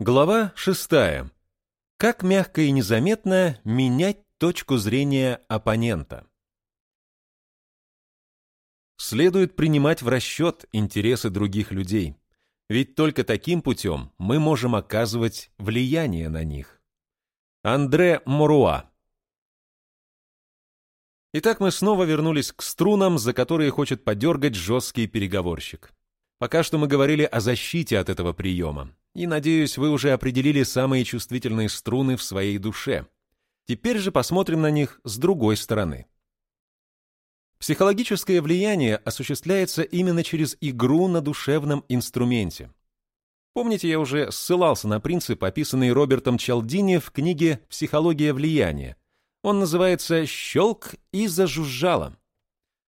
Глава шестая. Как мягко и незаметно менять точку зрения оппонента. Следует принимать в расчет интересы других людей, ведь только таким путем мы можем оказывать влияние на них. Андре Моруа Итак, мы снова вернулись к струнам, за которые хочет подергать жесткий переговорщик. Пока что мы говорили о защите от этого приема, и, надеюсь, вы уже определили самые чувствительные струны в своей душе. Теперь же посмотрим на них с другой стороны. Психологическое влияние осуществляется именно через игру на душевном инструменте. Помните, я уже ссылался на принцип, описанный Робертом Чалдини в книге «Психология влияния». Он называется «Щелк и зажужжало».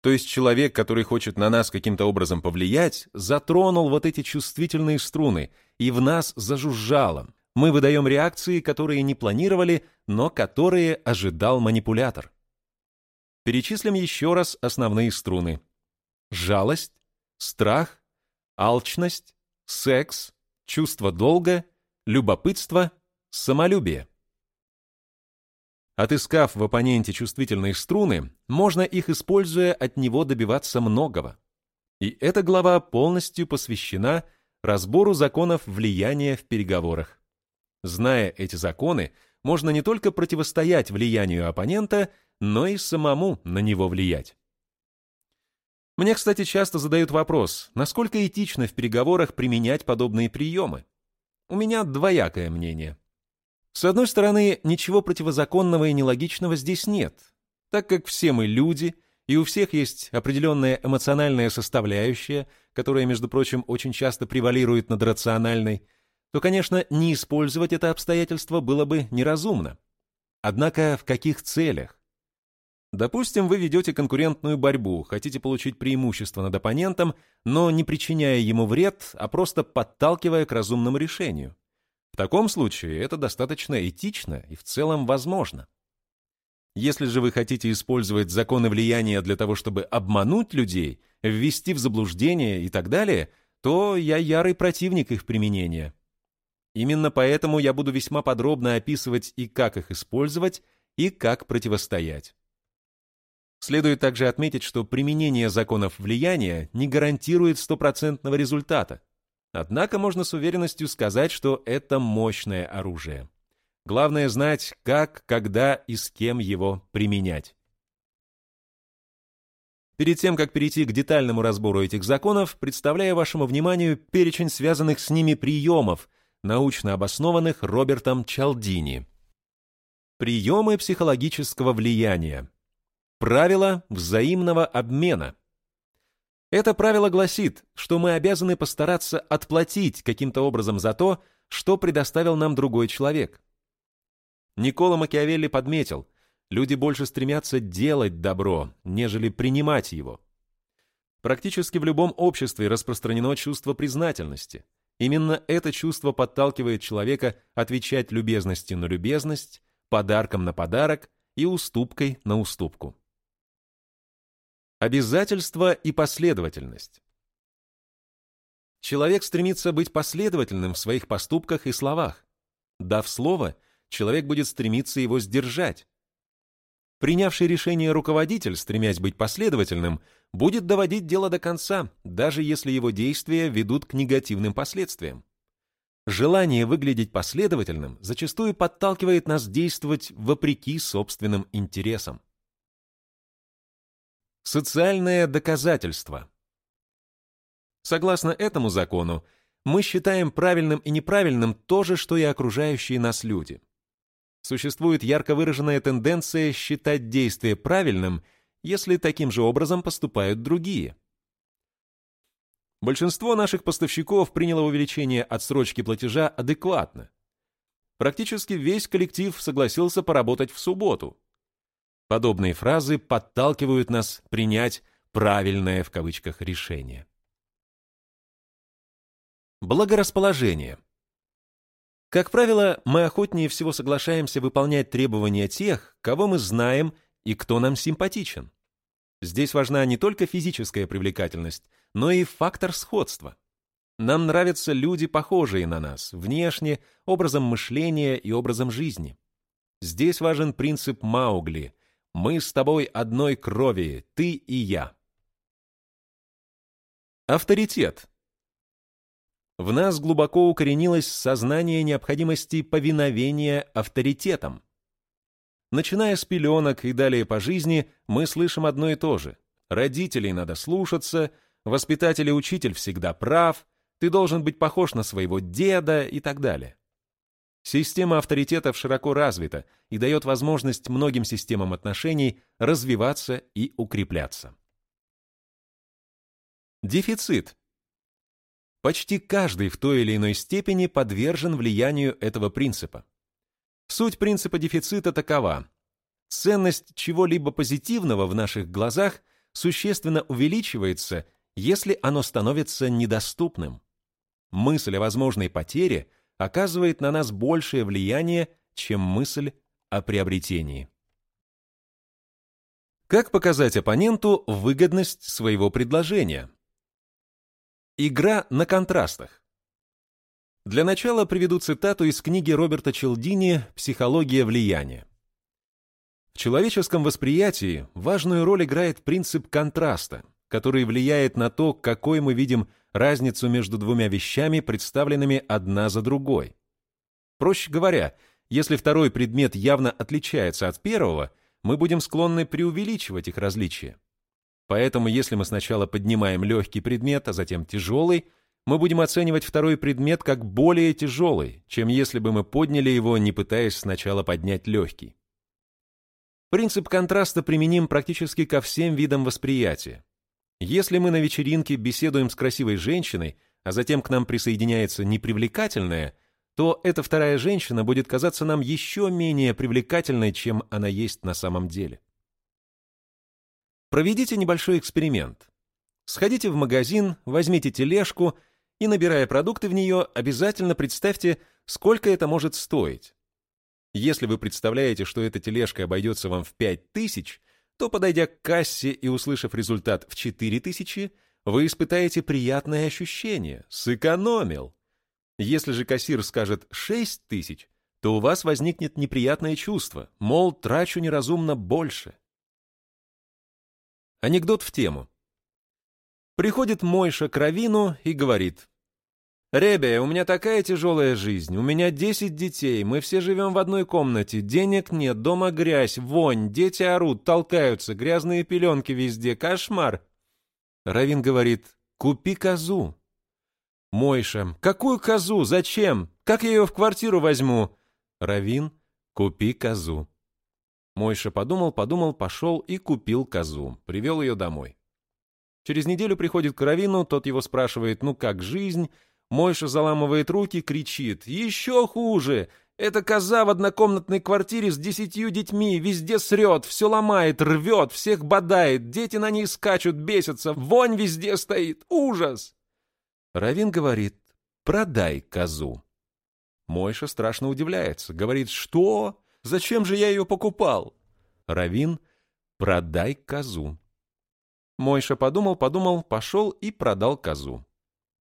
То есть человек, который хочет на нас каким-то образом повлиять, затронул вот эти чувствительные струны, и в нас зажужжало. Мы выдаем реакции, которые не планировали, но которые ожидал манипулятор. Перечислим еще раз основные струны. Жалость, страх, алчность, секс, чувство долга, любопытство, самолюбие. Отыскав в оппоненте чувствительные струны, можно их, используя, от него добиваться многого. И эта глава полностью посвящена разбору законов влияния в переговорах. Зная эти законы, можно не только противостоять влиянию оппонента, но и самому на него влиять. Мне, кстати, часто задают вопрос, насколько этично в переговорах применять подобные приемы. У меня двоякое мнение. С одной стороны, ничего противозаконного и нелогичного здесь нет, так как все мы люди, и у всех есть определенная эмоциональная составляющая, которая, между прочим, очень часто превалирует над рациональной, то, конечно, не использовать это обстоятельство было бы неразумно. Однако в каких целях? Допустим, вы ведете конкурентную борьбу, хотите получить преимущество над оппонентом, но не причиняя ему вред, а просто подталкивая к разумному решению. В таком случае это достаточно этично и в целом возможно. Если же вы хотите использовать законы влияния для того, чтобы обмануть людей, ввести в заблуждение и так далее, то я ярый противник их применения. Именно поэтому я буду весьма подробно описывать и как их использовать, и как противостоять. Следует также отметить, что применение законов влияния не гарантирует стопроцентного результата. Однако можно с уверенностью сказать, что это мощное оружие. Главное знать, как, когда и с кем его применять. Перед тем, как перейти к детальному разбору этих законов, представляю вашему вниманию перечень связанных с ними приемов, научно обоснованных Робертом Чалдини. Приемы психологического влияния. Правила взаимного обмена – это правило гласит, что мы обязаны постараться отплатить каким-то образом за то, что предоставил нам другой человек. Никола Макиавелли подметил, люди больше стремятся делать добро, нежели принимать его. Практически в любом обществе распространено чувство признательности. Именно это чувство подталкивает человека отвечать любезностью на любезность, подарком на подарок и уступкой на уступку. Обязательство и последовательность. Человек стремится быть последовательным в своих поступках и словах. Дав слово, человек будет стремиться его сдержать. Принявший решение руководитель, стремясь быть последовательным, будет доводить дело до конца, даже если его действия ведут к негативным последствиям. Желание выглядеть последовательным зачастую подталкивает нас действовать вопреки собственным интересам. Социальное доказательство. Согласно этому закону, мы считаем правильным и неправильным то же, что и окружающие нас люди. Существует ярко выраженная тенденция считать действие правильным, если таким же образом поступают другие. Большинство наших поставщиков приняло увеличение отсрочки платежа адекватно. Практически весь коллектив согласился поработать в субботу, Подобные фразы подталкивают нас принять «правильное» в кавычках решение. Благорасположение. Как правило, мы охотнее всего соглашаемся выполнять требования тех, кого мы знаем и кто нам симпатичен. Здесь важна не только физическая привлекательность, но и фактор сходства. Нам нравятся люди, похожие на нас, внешне, образом мышления и образом жизни. Здесь важен принцип Маугли. Мы с тобой одной крови, ты и я. Авторитет. В нас глубоко укоренилось сознание необходимости повиновения авторитетам. Начиная с пеленок и далее по жизни, мы слышим одно и то же. Родителей надо слушаться, воспитатель и учитель всегда прав, ты должен быть похож на своего деда и так далее. Система авторитетов широко развита и дает возможность многим системам отношений развиваться и укрепляться. Дефицит. Почти каждый в той или иной степени подвержен влиянию этого принципа. Суть принципа дефицита такова. Ценность чего-либо позитивного в наших глазах существенно увеличивается, если оно становится недоступным. Мысль о возможной потере оказывает на нас большее влияние, чем мысль о приобретении. Как показать оппоненту выгодность своего предложения? Игра на контрастах. Для начала приведу цитату из книги Роберта Челдини «Психология влияния». В человеческом восприятии важную роль играет принцип контраста, который влияет на то, какой мы видим разницу между двумя вещами, представленными одна за другой. Проще говоря, если второй предмет явно отличается от первого, мы будем склонны преувеличивать их различия. Поэтому если мы сначала поднимаем легкий предмет, а затем тяжелый, мы будем оценивать второй предмет как более тяжелый, чем если бы мы подняли его, не пытаясь сначала поднять легкий. Принцип контраста применим практически ко всем видам восприятия. Если мы на вечеринке беседуем с красивой женщиной, а затем к нам присоединяется непривлекательная, то эта вторая женщина будет казаться нам еще менее привлекательной, чем она есть на самом деле. Проведите небольшой эксперимент. Сходите в магазин, возьмите тележку и, набирая продукты в нее, обязательно представьте, сколько это может стоить. Если вы представляете, что эта тележка обойдется вам в 5000, то, подойдя к кассе и услышав результат в 4000, вы испытаете приятное ощущение «сэкономил». Если же кассир скажет 6000, то у вас возникнет неприятное чувство, мол, трачу неразумно больше. Анекдот в тему. Приходит Мойша к Равину и говорит, «Ребя, у меня такая тяжелая жизнь, у меня десять детей, мы все живем в одной комнате, денег нет, дома грязь, вонь, дети орут, толкаются, грязные пеленки везде, кошмар». Равин говорит, «Купи козу». Мойша, «Какую козу? Зачем? Как я ее в квартиру возьму?» Равин, «Купи козу». Мойша подумал, подумал, пошел и купил козу, привел ее домой. Через неделю приходит к Равину, тот его спрашивает, ну как жизнь, Мойша заламывает руки, кричит. «Еще хуже! Эта коза в однокомнатной квартире с десятью детьми, везде срет, все ломает, рвет, всех бодает, дети на ней скачут, бесятся, вонь везде стоит, ужас!» Равин говорит, «Продай козу». Мойша страшно удивляется, говорит, «Что? Зачем же я ее покупал?» Равин, «Продай козу». Мойша подумал, подумал, пошел и продал козу.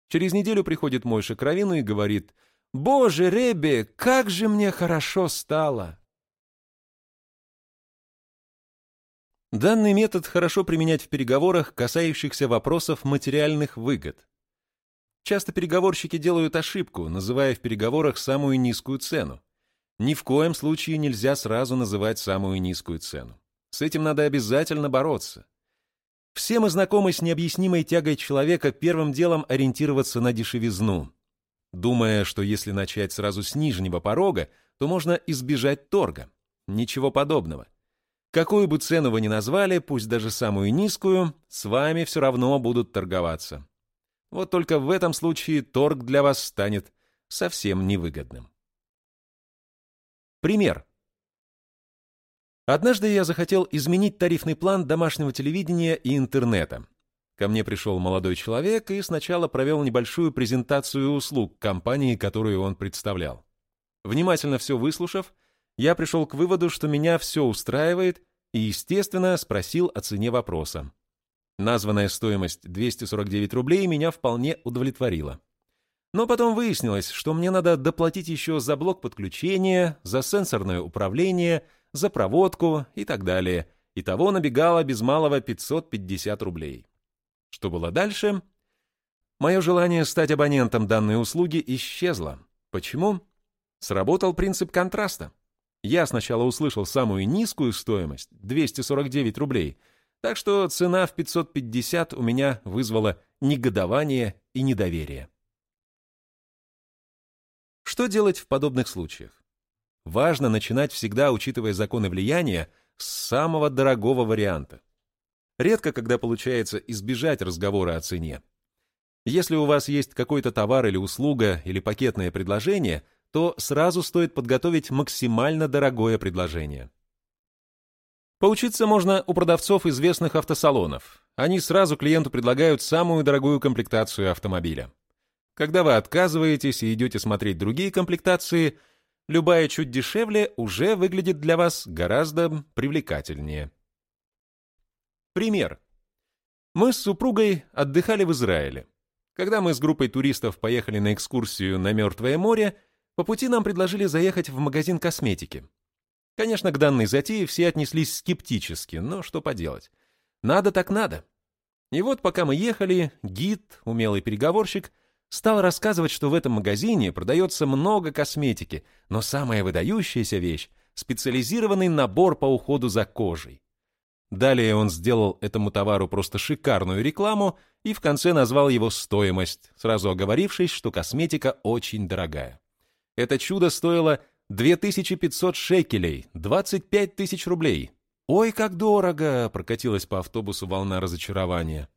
Через неделю приходит Мойша к Равину и говорит, «Боже, Ребе, как же мне хорошо стало!» Данный метод хорошо применять в переговорах, касающихся вопросов материальных выгод. Часто переговорщики делают ошибку, называя в переговорах самую низкую цену. Ни в коем случае нельзя сразу называть самую низкую цену. С этим надо обязательно бороться. Все мы знакомы с необъяснимой тягой человека первым делом ориентироваться на дешевизну, думая, что если начать сразу с нижнего порога, то можно избежать торга. Ничего подобного. Какую бы цену вы ни назвали, пусть даже самую низкую, с вами все равно будут торговаться. Вот только в этом случае торг для вас станет совсем невыгодным. Пример. Однажды я захотел изменить тарифный план домашнего телевидения и интернета. Ко мне пришел молодой человек и сначала провел небольшую презентацию услуг компании, которую он представлял. Внимательно все выслушав, я пришел к выводу, что меня все устраивает, и, естественно, спросил о цене вопроса. Названная стоимость 249 рублей меня вполне удовлетворила. Но потом выяснилось, что мне надо доплатить еще за блок подключения, за сенсорное управление, за проводку и так далее. Итого набегало без малого 550 рублей. Что было дальше? Мое желание стать абонентом данной услуги исчезло. Почему? Сработал принцип контраста. Я сначала услышал самую низкую стоимость, 249 рублей, так что цена в 550 у меня вызвала негодование и недоверие. Что делать в подобных случаях? Важно начинать всегда, учитывая законы влияния, с самого дорогого варианта. Редко, когда получается избежать разговора о цене. Если у вас есть какой-то товар или услуга или пакетное предложение, то сразу стоит подготовить максимально дорогое предложение. Поучиться можно у продавцов известных автосалонов. Они сразу клиенту предлагают самую дорогую комплектацию автомобиля. Когда вы отказываетесь и идете смотреть другие комплектации, любая чуть дешевле уже выглядит для вас гораздо привлекательнее. Пример. Мы с супругой отдыхали в Израиле. Когда мы с группой туристов поехали на экскурсию на Мертвое море, по пути нам предложили заехать в магазин косметики. Конечно, к данной затее все отнеслись скептически, но что поделать. Надо так надо. И вот пока мы ехали, гид, умелый переговорщик, стал рассказывать, что в этом магазине продается много косметики, но самая выдающаяся вещь — специализированный набор по уходу за кожей. Далее он сделал этому товару просто шикарную рекламу и в конце назвал его стоимость, сразу оговорившись, что косметика очень дорогая. Это чудо стоило 2500 шекелей, 25 тысяч рублей. «Ой, как дорого!» — прокатилась по автобусу волна разочарования.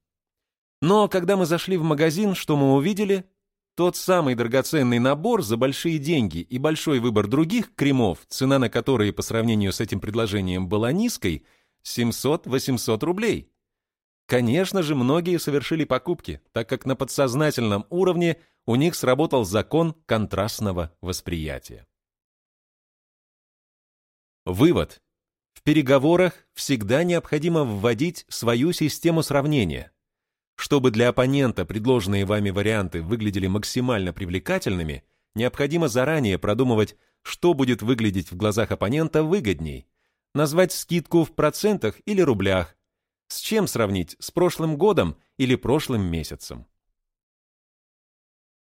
Но когда мы зашли в магазин, что мы увидели? Тот самый драгоценный набор за большие деньги и большой выбор других кремов, цена на которые по сравнению с этим предложением была низкой, 700-800 рублей. Конечно же, многие совершили покупки, так как на подсознательном уровне у них сработал закон контрастного восприятия. Вывод. В переговорах всегда необходимо вводить свою систему сравнения. Чтобы для оппонента предложенные вами варианты выглядели максимально привлекательными, необходимо заранее продумывать, что будет выглядеть в глазах оппонента выгодней. Назвать скидку в процентах или рублях. С чем сравнить, с прошлым годом или прошлым месяцем.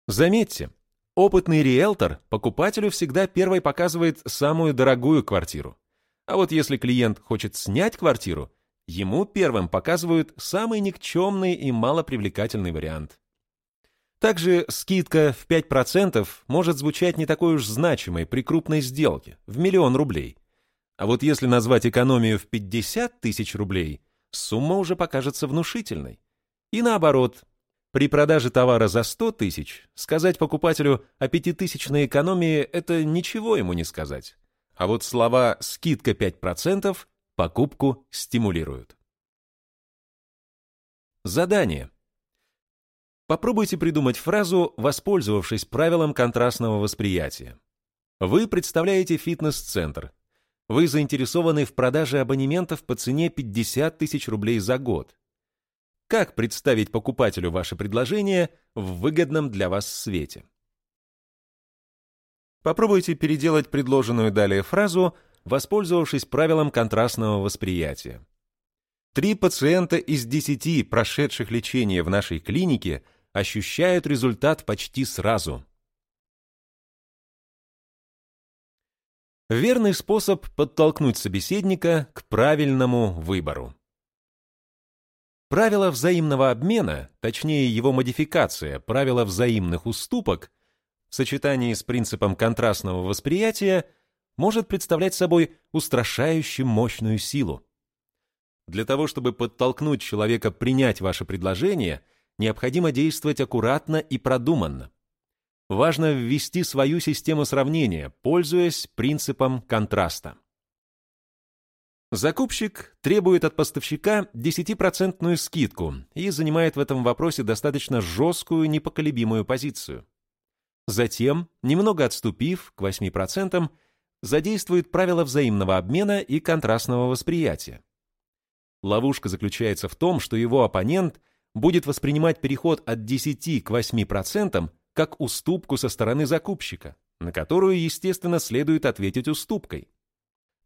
Заметьте, опытный риэлтор покупателю всегда первой показывает самую дорогую квартиру. А вот если клиент хочет снять квартиру, Ему первым показывают самый никчемный и малопривлекательный вариант. Также скидка в 5% может звучать не такой уж значимой при крупной сделке, в миллион рублей. А вот если назвать экономию в 50 тысяч рублей, сумма уже покажется внушительной. И наоборот, при продаже товара за 100 тысяч сказать покупателю о пятитысячной экономии – это ничего ему не сказать. А вот слова «скидка 5%» Покупку стимулируют. Задание. Попробуйте придумать фразу, воспользовавшись правилом контрастного восприятия. Вы представляете фитнес-центр. Вы заинтересованы в продаже абонементов по цене 50 тысяч рублей за год. Как представить покупателю ваше предложение в выгодном для вас свете? Попробуйте переделать предложенную далее фразу воспользовавшись правилом контрастного восприятия. Три пациента из десяти, прошедших лечение в нашей клинике, ощущают результат почти сразу. Верный способ подтолкнуть собеседника к правильному выбору. Правило взаимного обмена, точнее его модификация, правило взаимных уступок, в сочетании с принципом контрастного восприятия – может представлять собой устрашающе мощную силу. Для того, чтобы подтолкнуть человека принять ваше предложение, необходимо действовать аккуратно и продуманно. Важно ввести свою систему сравнения, пользуясь принципом контраста. Закупщик требует от поставщика 10% скидку и занимает в этом вопросе достаточно жесткую, непоколебимую позицию. Затем, немного отступив к 8%, задействует правила взаимного обмена и контрастного восприятия. Ловушка заключается в том, что его оппонент будет воспринимать переход от 10 к 8% как уступку со стороны закупщика, на которую, естественно, следует ответить уступкой.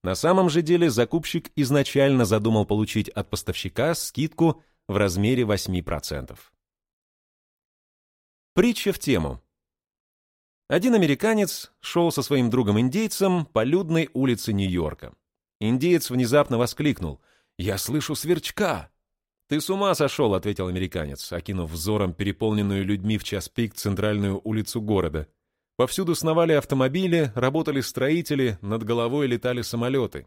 На самом же деле закупщик изначально задумал получить от поставщика скидку в размере 8%. Притча в тему. Один американец шел со своим другом-индейцем по людной улице Нью-Йорка. Индеец внезапно воскликнул «Я слышу сверчка!» «Ты с ума сошел!» — ответил американец, окинув взором переполненную людьми в час пик центральную улицу города. Повсюду сновали автомобили, работали строители, над головой летали самолеты.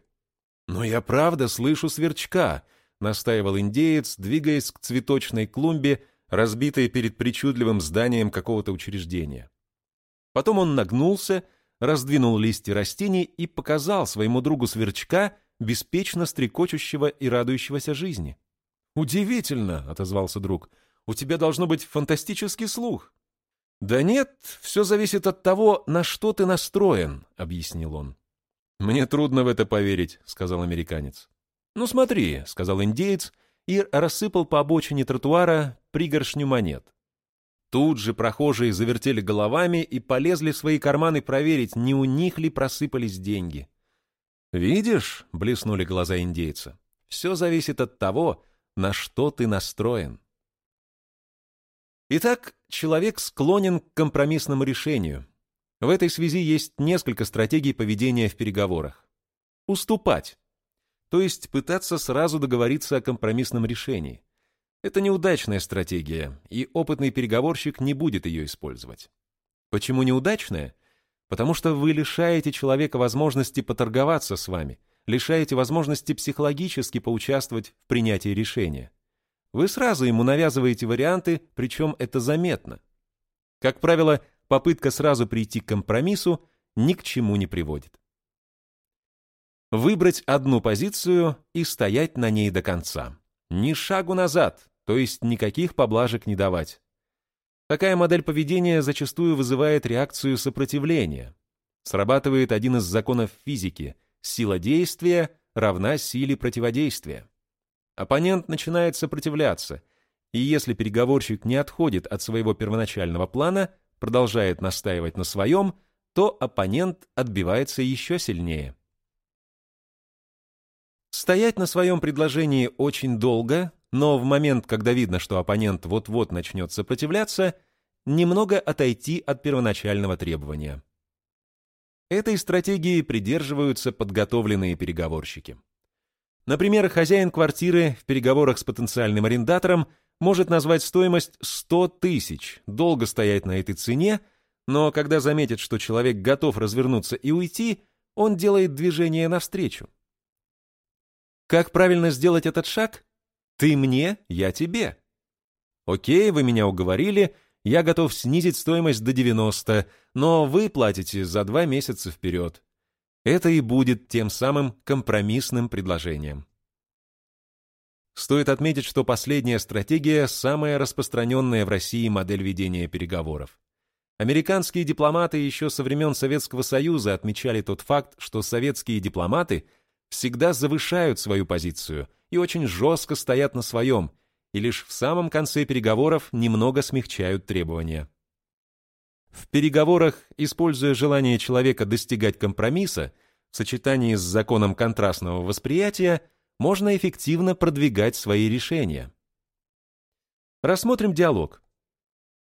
«Но я правда слышу сверчка!» — настаивал индеец, двигаясь к цветочной клумбе, разбитой перед причудливым зданием какого-то учреждения. Потом он нагнулся, раздвинул листья растений и показал своему другу сверчка, беспечно стрекочущего и радующегося жизни. «Удивительно!» — отозвался друг. «У тебя должно быть фантастический слух». «Да нет, все зависит от того, на что ты настроен», — объяснил он. «Мне трудно в это поверить», — сказал американец. «Ну смотри», — сказал индеец и рассыпал по обочине тротуара пригоршню монет. Тут же прохожие завертели головами и полезли в свои карманы проверить, не у них ли просыпались деньги. «Видишь?» — блеснули глаза индейца. «Все зависит от того, на что ты настроен». Итак, человек склонен к компромиссному решению. В этой связи есть несколько стратегий поведения в переговорах. Уступать, то есть пытаться сразу договориться о компромиссном решении. Это неудачная стратегия, и опытный переговорщик не будет ее использовать. Почему неудачная? Потому что вы лишаете человека возможности поторговаться с вами, лишаете возможности психологически поучаствовать в принятии решения. Вы сразу ему навязываете варианты, причем это заметно. Как правило, попытка сразу прийти к компромиссу ни к чему не приводит. Выбрать одну позицию и стоять на ней до конца. Ни шагу назад, то есть никаких поблажек не давать. Такая модель поведения зачастую вызывает реакцию сопротивления. Срабатывает один из законов физики – сила действия равна силе противодействия. Оппонент начинает сопротивляться, и если переговорщик не отходит от своего первоначального плана, продолжает настаивать на своем, то оппонент отбивается еще сильнее. Стоять на своем предложении очень долго но в момент, когда видно, что оппонент вот-вот начнет сопротивляться, немного отойти от первоначального требования. Этой стратегии придерживаются подготовленные переговорщики. Например, хозяин квартиры в переговорах с потенциальным арендатором может назвать стоимость 100 тысяч, долго стоять на этой цене, но когда заметит, что человек готов развернуться и уйти, он делает движение навстречу. Как правильно сделать этот шаг? Ты мне, я тебе. Окей, вы меня уговорили, я готов снизить стоимость до 90, но вы платите за два месяца вперед. Это и будет тем самым компромиссным предложением. Стоит отметить, что последняя стратегия – самая распространенная в России модель ведения переговоров. Американские дипломаты еще со времен Советского Союза отмечали тот факт, что советские дипломаты всегда завышают свою позицию и очень жестко стоят на своем, и лишь в самом конце переговоров немного смягчают требования. В переговорах, используя желание человека достигать компромисса, в сочетании с законом контрастного восприятия, можно эффективно продвигать свои решения. Рассмотрим диалог.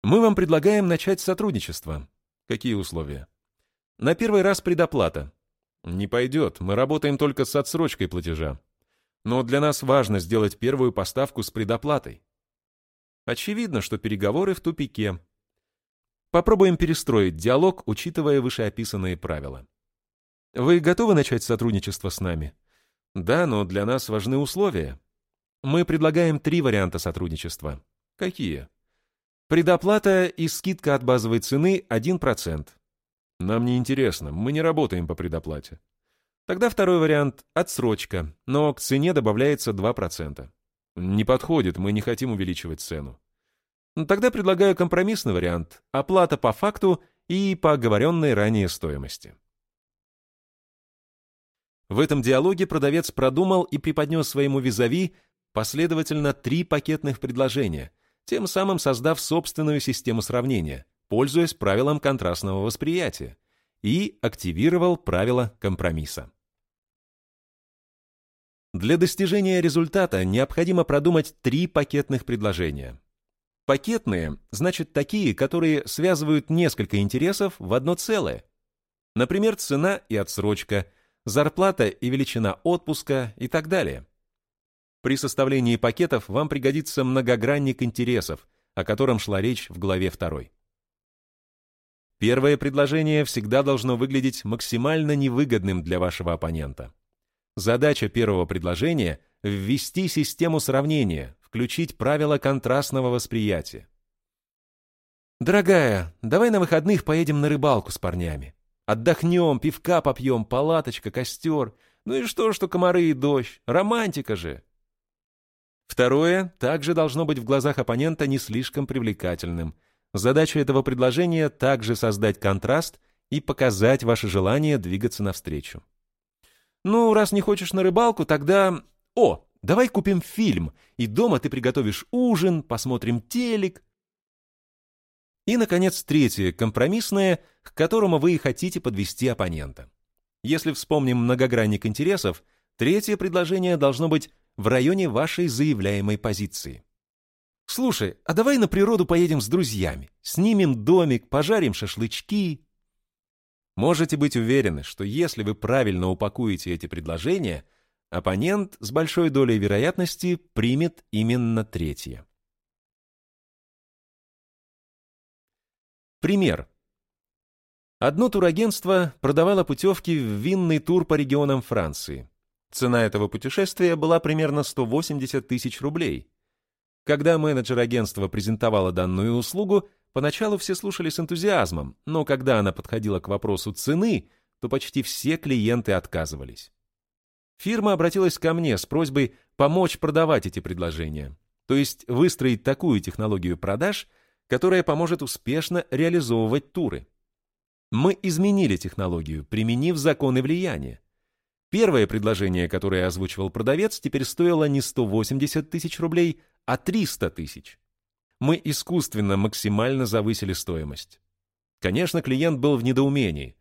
Мы вам предлагаем начать сотрудничество. Какие условия? На первый раз предоплата. Не пойдет, мы работаем только с отсрочкой платежа но для нас важно сделать первую поставку с предоплатой. Очевидно, что переговоры в тупике. Попробуем перестроить диалог, учитывая вышеописанные правила. Вы готовы начать сотрудничество с нами? Да, но для нас важны условия. Мы предлагаем три варианта сотрудничества. Какие? Предоплата и скидка от базовой цены 1%. Нам не интересно, мы не работаем по предоплате. Тогда второй вариант – отсрочка, но к цене добавляется 2%. Не подходит, мы не хотим увеличивать цену. Тогда предлагаю компромиссный вариант – оплата по факту и по оговоренной ранее стоимости. В этом диалоге продавец продумал и преподнес своему визави последовательно три пакетных предложения, тем самым создав собственную систему сравнения, пользуясь правилом контрастного восприятия, и активировал правило компромисса. Для достижения результата необходимо продумать три пакетных предложения. Пакетные – значит такие, которые связывают несколько интересов в одно целое. Например, цена и отсрочка, зарплата и величина отпуска и так далее. При составлении пакетов вам пригодится многогранник интересов, о котором шла речь в главе 2. Первое предложение всегда должно выглядеть максимально невыгодным для вашего оппонента. Задача первого предложения – ввести систему сравнения, включить правила контрастного восприятия. «Дорогая, давай на выходных поедем на рыбалку с парнями. Отдохнем, пивка попьем, палаточка, костер. Ну и что, что комары и дождь? Романтика же!» Второе также должно быть в глазах оппонента не слишком привлекательным. Задача этого предложения также создать контраст и показать ваше желание двигаться навстречу. Ну, раз не хочешь на рыбалку, тогда... О, давай купим фильм, и дома ты приготовишь ужин, посмотрим телек. И, наконец, третье, компромиссное, к которому вы и хотите подвести оппонента. Если вспомним многогранник интересов, третье предложение должно быть в районе вашей заявляемой позиции. «Слушай, а давай на природу поедем с друзьями, снимем домик, пожарим шашлычки, Можете быть уверены, что если вы правильно упакуете эти предложения, оппонент с большой долей вероятности примет именно третье. Пример. Одно турагентство продавало путевки в винный тур по регионам Франции. Цена этого путешествия была примерно 180 тысяч рублей. Когда менеджер агентства презентовала данную услугу, Поначалу все слушали с энтузиазмом, но когда она подходила к вопросу цены, то почти все клиенты отказывались. Фирма обратилась ко мне с просьбой помочь продавать эти предложения, то есть выстроить такую технологию продаж, которая поможет успешно реализовывать туры. Мы изменили технологию, применив законы влияния. Первое предложение, которое озвучивал продавец, теперь стоило не 180 тысяч рублей, а 300 тысяч мы искусственно максимально завысили стоимость. Конечно, клиент был в недоумении.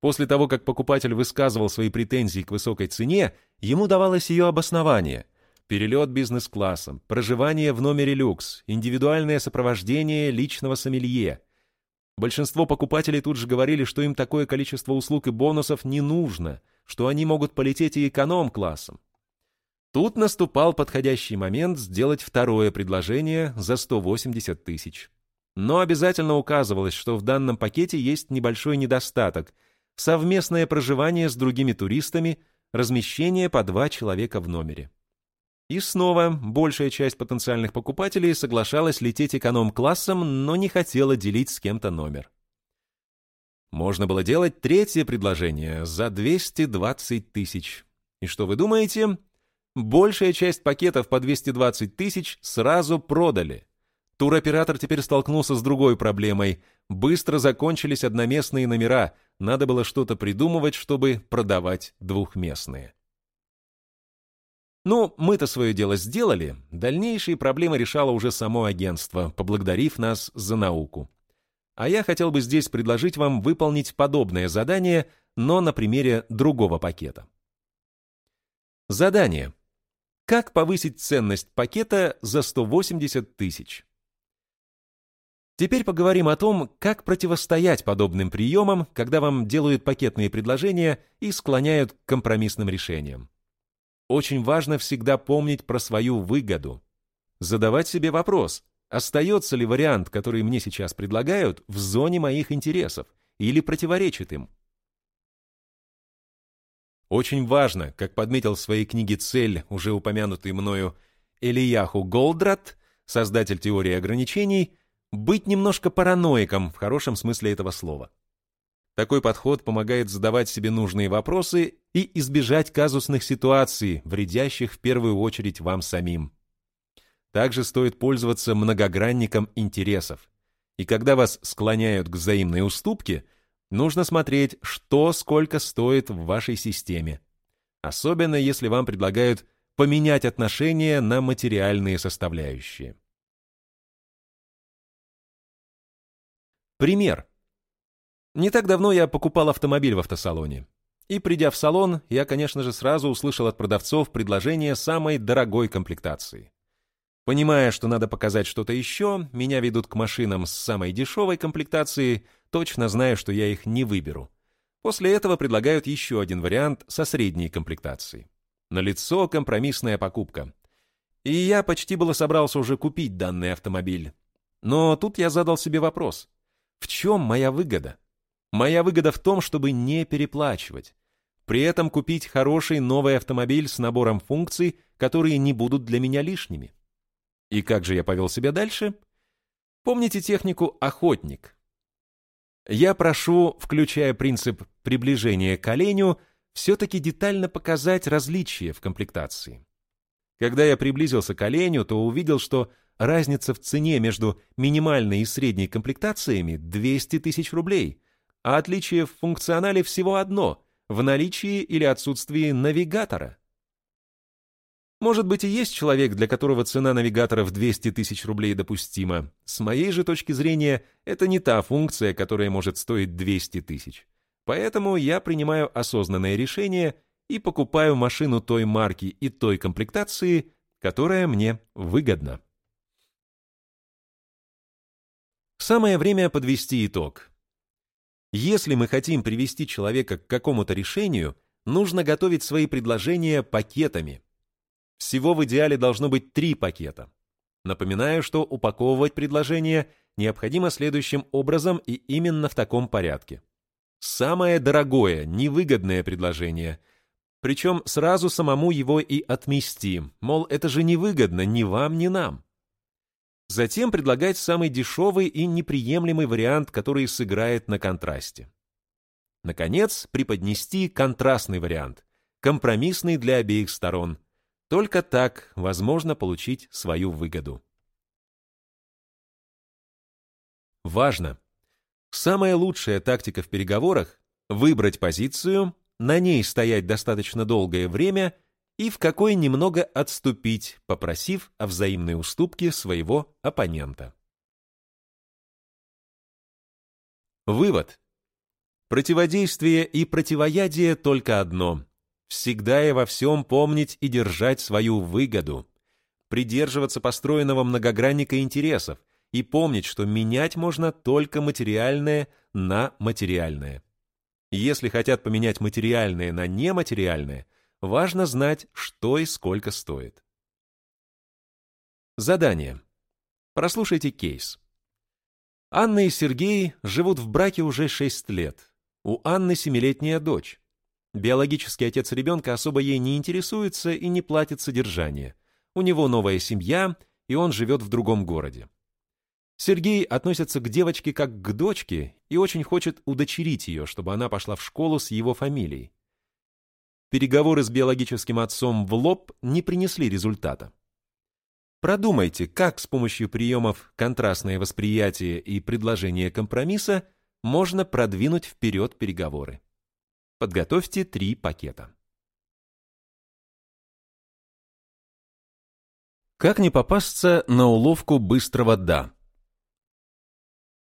После того, как покупатель высказывал свои претензии к высокой цене, ему давалось ее обоснование. Перелет бизнес-классом, проживание в номере люкс, индивидуальное сопровождение личного сомелье. Большинство покупателей тут же говорили, что им такое количество услуг и бонусов не нужно, что они могут полететь и эконом-классом. Тут наступал подходящий момент сделать второе предложение за 180 тысяч. Но обязательно указывалось, что в данном пакете есть небольшой недостаток – совместное проживание с другими туристами, размещение по два человека в номере. И снова большая часть потенциальных покупателей соглашалась лететь эконом-классом, но не хотела делить с кем-то номер. Можно было делать третье предложение за 220 тысяч. И что вы думаете? Большая часть пакетов по 220 тысяч сразу продали. Туроператор теперь столкнулся с другой проблемой. Быстро закончились одноместные номера, надо было что-то придумывать, чтобы продавать двухместные. Ну, мы-то свое дело сделали, дальнейшие проблемы решало уже само агентство, поблагодарив нас за науку. А я хотел бы здесь предложить вам выполнить подобное задание, но на примере другого пакета. Задание. Как повысить ценность пакета за 180 тысяч? Теперь поговорим о том, как противостоять подобным приемам, когда вам делают пакетные предложения и склоняют к компромиссным решениям. Очень важно всегда помнить про свою выгоду. Задавать себе вопрос, остается ли вариант, который мне сейчас предлагают, в зоне моих интересов или противоречит им. Очень важно, как подметил в своей книге «Цель» уже упомянутый мною Элияху Голдрат, создатель теории ограничений, быть немножко параноиком в хорошем смысле этого слова. Такой подход помогает задавать себе нужные вопросы и избежать казусных ситуаций, вредящих в первую очередь вам самим. Также стоит пользоваться многогранником интересов. И когда вас склоняют к взаимной уступке – Нужно смотреть, что сколько стоит в вашей системе. Особенно если вам предлагают поменять отношения на материальные составляющие. Пример. Не так давно я покупал автомобиль в автосалоне. И придя в салон, я, конечно же, сразу услышал от продавцов предложение самой дорогой комплектации. Понимая, что надо показать что-то еще, меня ведут к машинам с самой дешевой комплектацией, точно зная, что я их не выберу. После этого предлагают еще один вариант со средней комплектацией. Налицо компромиссная покупка. И я почти было собрался уже купить данный автомобиль. Но тут я задал себе вопрос. В чем моя выгода? Моя выгода в том, чтобы не переплачивать. При этом купить хороший новый автомобиль с набором функций, которые не будут для меня лишними. И как же я повел себя дальше? Помните технику «охотник»? Я прошу, включая принцип приближения к оленю, все-таки детально показать различия в комплектации. Когда я приблизился к оленю, то увидел, что разница в цене между минимальной и средней комплектациями 200 тысяч рублей, а отличие в функционале всего одно – в наличии или отсутствии навигатора. Может быть, и есть человек, для которого цена навигатора в 200 тысяч рублей допустима. С моей же точки зрения, это не та функция, которая может стоить 200 тысяч. Поэтому я принимаю осознанное решение и покупаю машину той марки и той комплектации, которая мне выгодна. Самое время подвести итог. Если мы хотим привести человека к какому-то решению, нужно готовить свои предложения пакетами – всего в идеале должно быть три пакета. Напоминаю, что упаковывать предложение необходимо следующим образом и именно в таком порядке. Самое дорогое, невыгодное предложение. Причем сразу самому его и отмести, мол, это же невыгодно ни вам, ни нам. Затем предлагать самый дешевый и неприемлемый вариант, который сыграет на контрасте. Наконец, преподнести контрастный вариант, компромиссный для обеих сторон – только так возможно получить свою выгоду. Важно! Самая лучшая тактика в переговорах – выбрать позицию, на ней стоять достаточно долгое время и в какой немного отступить, попросив о взаимной уступке своего оппонента. Вывод. Противодействие и противоядие только одно Всегда и во всем помнить и держать свою выгоду. Придерживаться построенного многогранника интересов и помнить, что менять можно только материальное на материальное. Если хотят поменять материальное на нематериальное, важно знать, что и сколько стоит. Задание. Прослушайте кейс. Анна и Сергей живут в браке уже 6 лет. У Анны семилетняя дочь. Биологический отец ребенка особо ей не интересуется и не платит содержание. У него новая семья, и он живет в другом городе. Сергей относится к девочке как к дочке и очень хочет удочерить ее, чтобы она пошла в школу с его фамилией. Переговоры с биологическим отцом в лоб не принесли результата. Продумайте, как с помощью приемов контрастное восприятие и предложение компромисса можно продвинуть вперед переговоры. Подготовьте три пакета. Как не попасться на уловку быстрого «да»?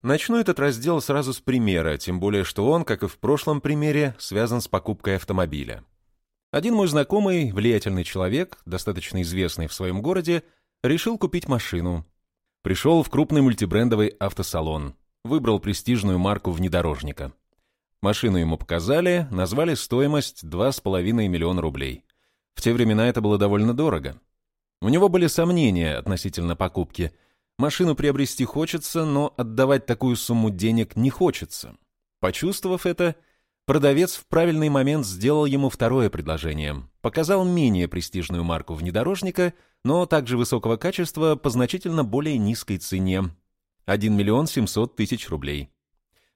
Начну этот раздел сразу с примера, тем более что он, как и в прошлом примере, связан с покупкой автомобиля. Один мой знакомый, влиятельный человек, достаточно известный в своем городе, решил купить машину. Пришел в крупный мультибрендовый автосалон, выбрал престижную марку внедорожника. Машину ему показали, назвали стоимость 2,5 миллиона рублей. В те времена это было довольно дорого. У него были сомнения относительно покупки. Машину приобрести хочется, но отдавать такую сумму денег не хочется. Почувствовав это, продавец в правильный момент сделал ему второе предложение. Показал менее престижную марку внедорожника, но также высокого качества по значительно более низкой цене – 1 миллион 700 тысяч рублей.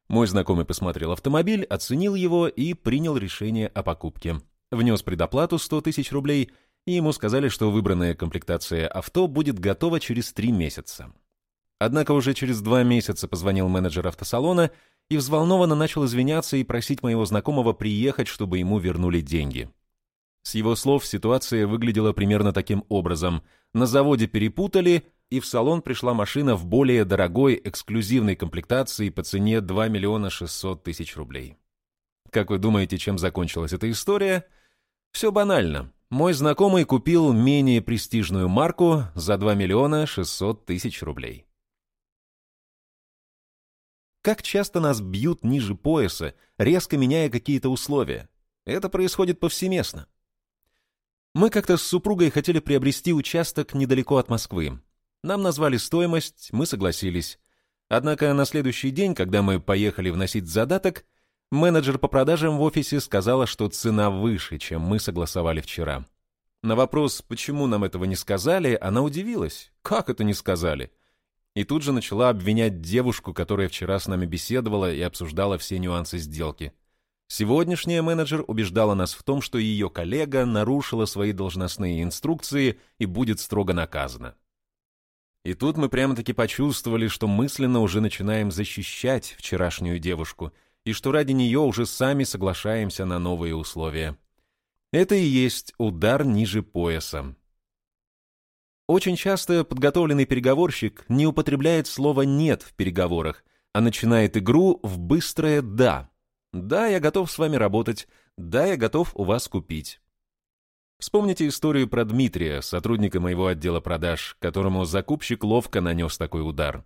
Мой знакомый посмотрел автомобиль, оценил его и принял решение о покупке. Внес предоплату 100 тысяч рублей, и ему сказали, что выбранная комплектация авто будет готова через три месяца. Однако уже через два месяца позвонил менеджер автосалона и взволнованно начал извиняться и просить моего знакомого приехать, чтобы ему вернули деньги. С его слов ситуация выглядела примерно таким образом. На заводе перепутали, и в салон пришла машина в более дорогой эксклюзивной комплектации по цене 2 миллиона 600 тысяч рублей. Как вы думаете, чем закончилась эта история? Все банально. Мой знакомый купил менее престижную марку за 2 миллиона 600 тысяч рублей. Как часто нас бьют ниже пояса, резко меняя какие-то условия? Это происходит повсеместно. Мы как-то с супругой хотели приобрести участок недалеко от Москвы. Нам назвали стоимость, мы согласились. Однако на следующий день, когда мы поехали вносить задаток, менеджер по продажам в офисе сказала, что цена выше, чем мы согласовали вчера. На вопрос, почему нам этого не сказали, она удивилась. Как это не сказали? И тут же начала обвинять девушку, которая вчера с нами беседовала и обсуждала все нюансы сделки. Сегодняшняя менеджер убеждала нас в том, что ее коллега нарушила свои должностные инструкции и будет строго наказана. И тут мы прямо-таки почувствовали, что мысленно уже начинаем защищать вчерашнюю девушку, и что ради нее уже сами соглашаемся на новые условия. Это и есть удар ниже пояса. Очень часто подготовленный переговорщик не употребляет слово «нет» в переговорах, а начинает игру в быстрое «да», да, я готов с вами работать. Да, я готов у вас купить. Вспомните историю про Дмитрия, сотрудника моего отдела продаж, которому закупщик ловко нанес такой удар.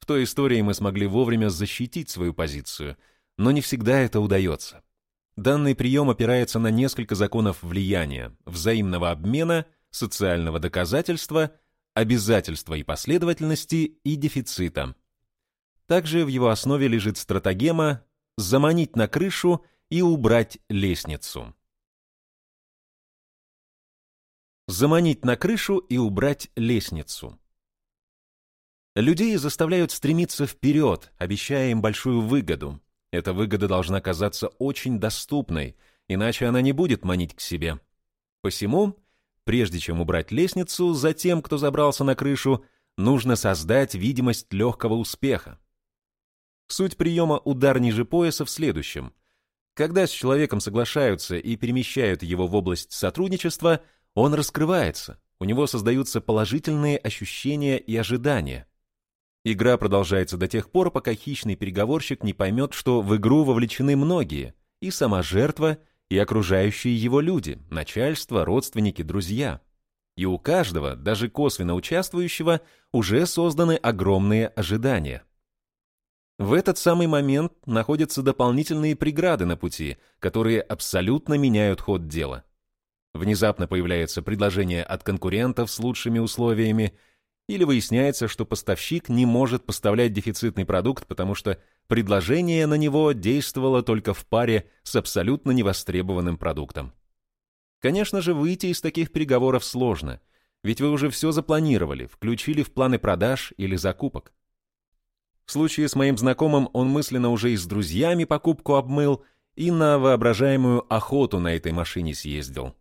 В той истории мы смогли вовремя защитить свою позицию, но не всегда это удается. Данный прием опирается на несколько законов влияния, взаимного обмена, социального доказательства, обязательства и последовательности и дефицита. Также в его основе лежит стратагема заманить на крышу и убрать лестницу. Заманить на крышу и убрать лестницу. Людей заставляют стремиться вперед, обещая им большую выгоду. Эта выгода должна казаться очень доступной, иначе она не будет манить к себе. Посему, прежде чем убрать лестницу за тем, кто забрался на крышу, нужно создать видимость легкого успеха. Суть приема «удар ниже пояса» в следующем. Когда с человеком соглашаются и перемещают его в область сотрудничества, он раскрывается, у него создаются положительные ощущения и ожидания. Игра продолжается до тех пор, пока хищный переговорщик не поймет, что в игру вовлечены многие, и сама жертва, и окружающие его люди, начальство, родственники, друзья. И у каждого, даже косвенно участвующего, уже созданы огромные ожидания. В этот самый момент находятся дополнительные преграды на пути, которые абсолютно меняют ход дела. Внезапно появляется предложение от конкурентов с лучшими условиями, или выясняется, что поставщик не может поставлять дефицитный продукт, потому что предложение на него действовало только в паре с абсолютно невостребованным продуктом. Конечно же, выйти из таких переговоров сложно, ведь вы уже все запланировали, включили в планы продаж или закупок. В случае с моим знакомым он мысленно уже и с друзьями покупку обмыл, и на воображаемую охоту на этой машине съездил.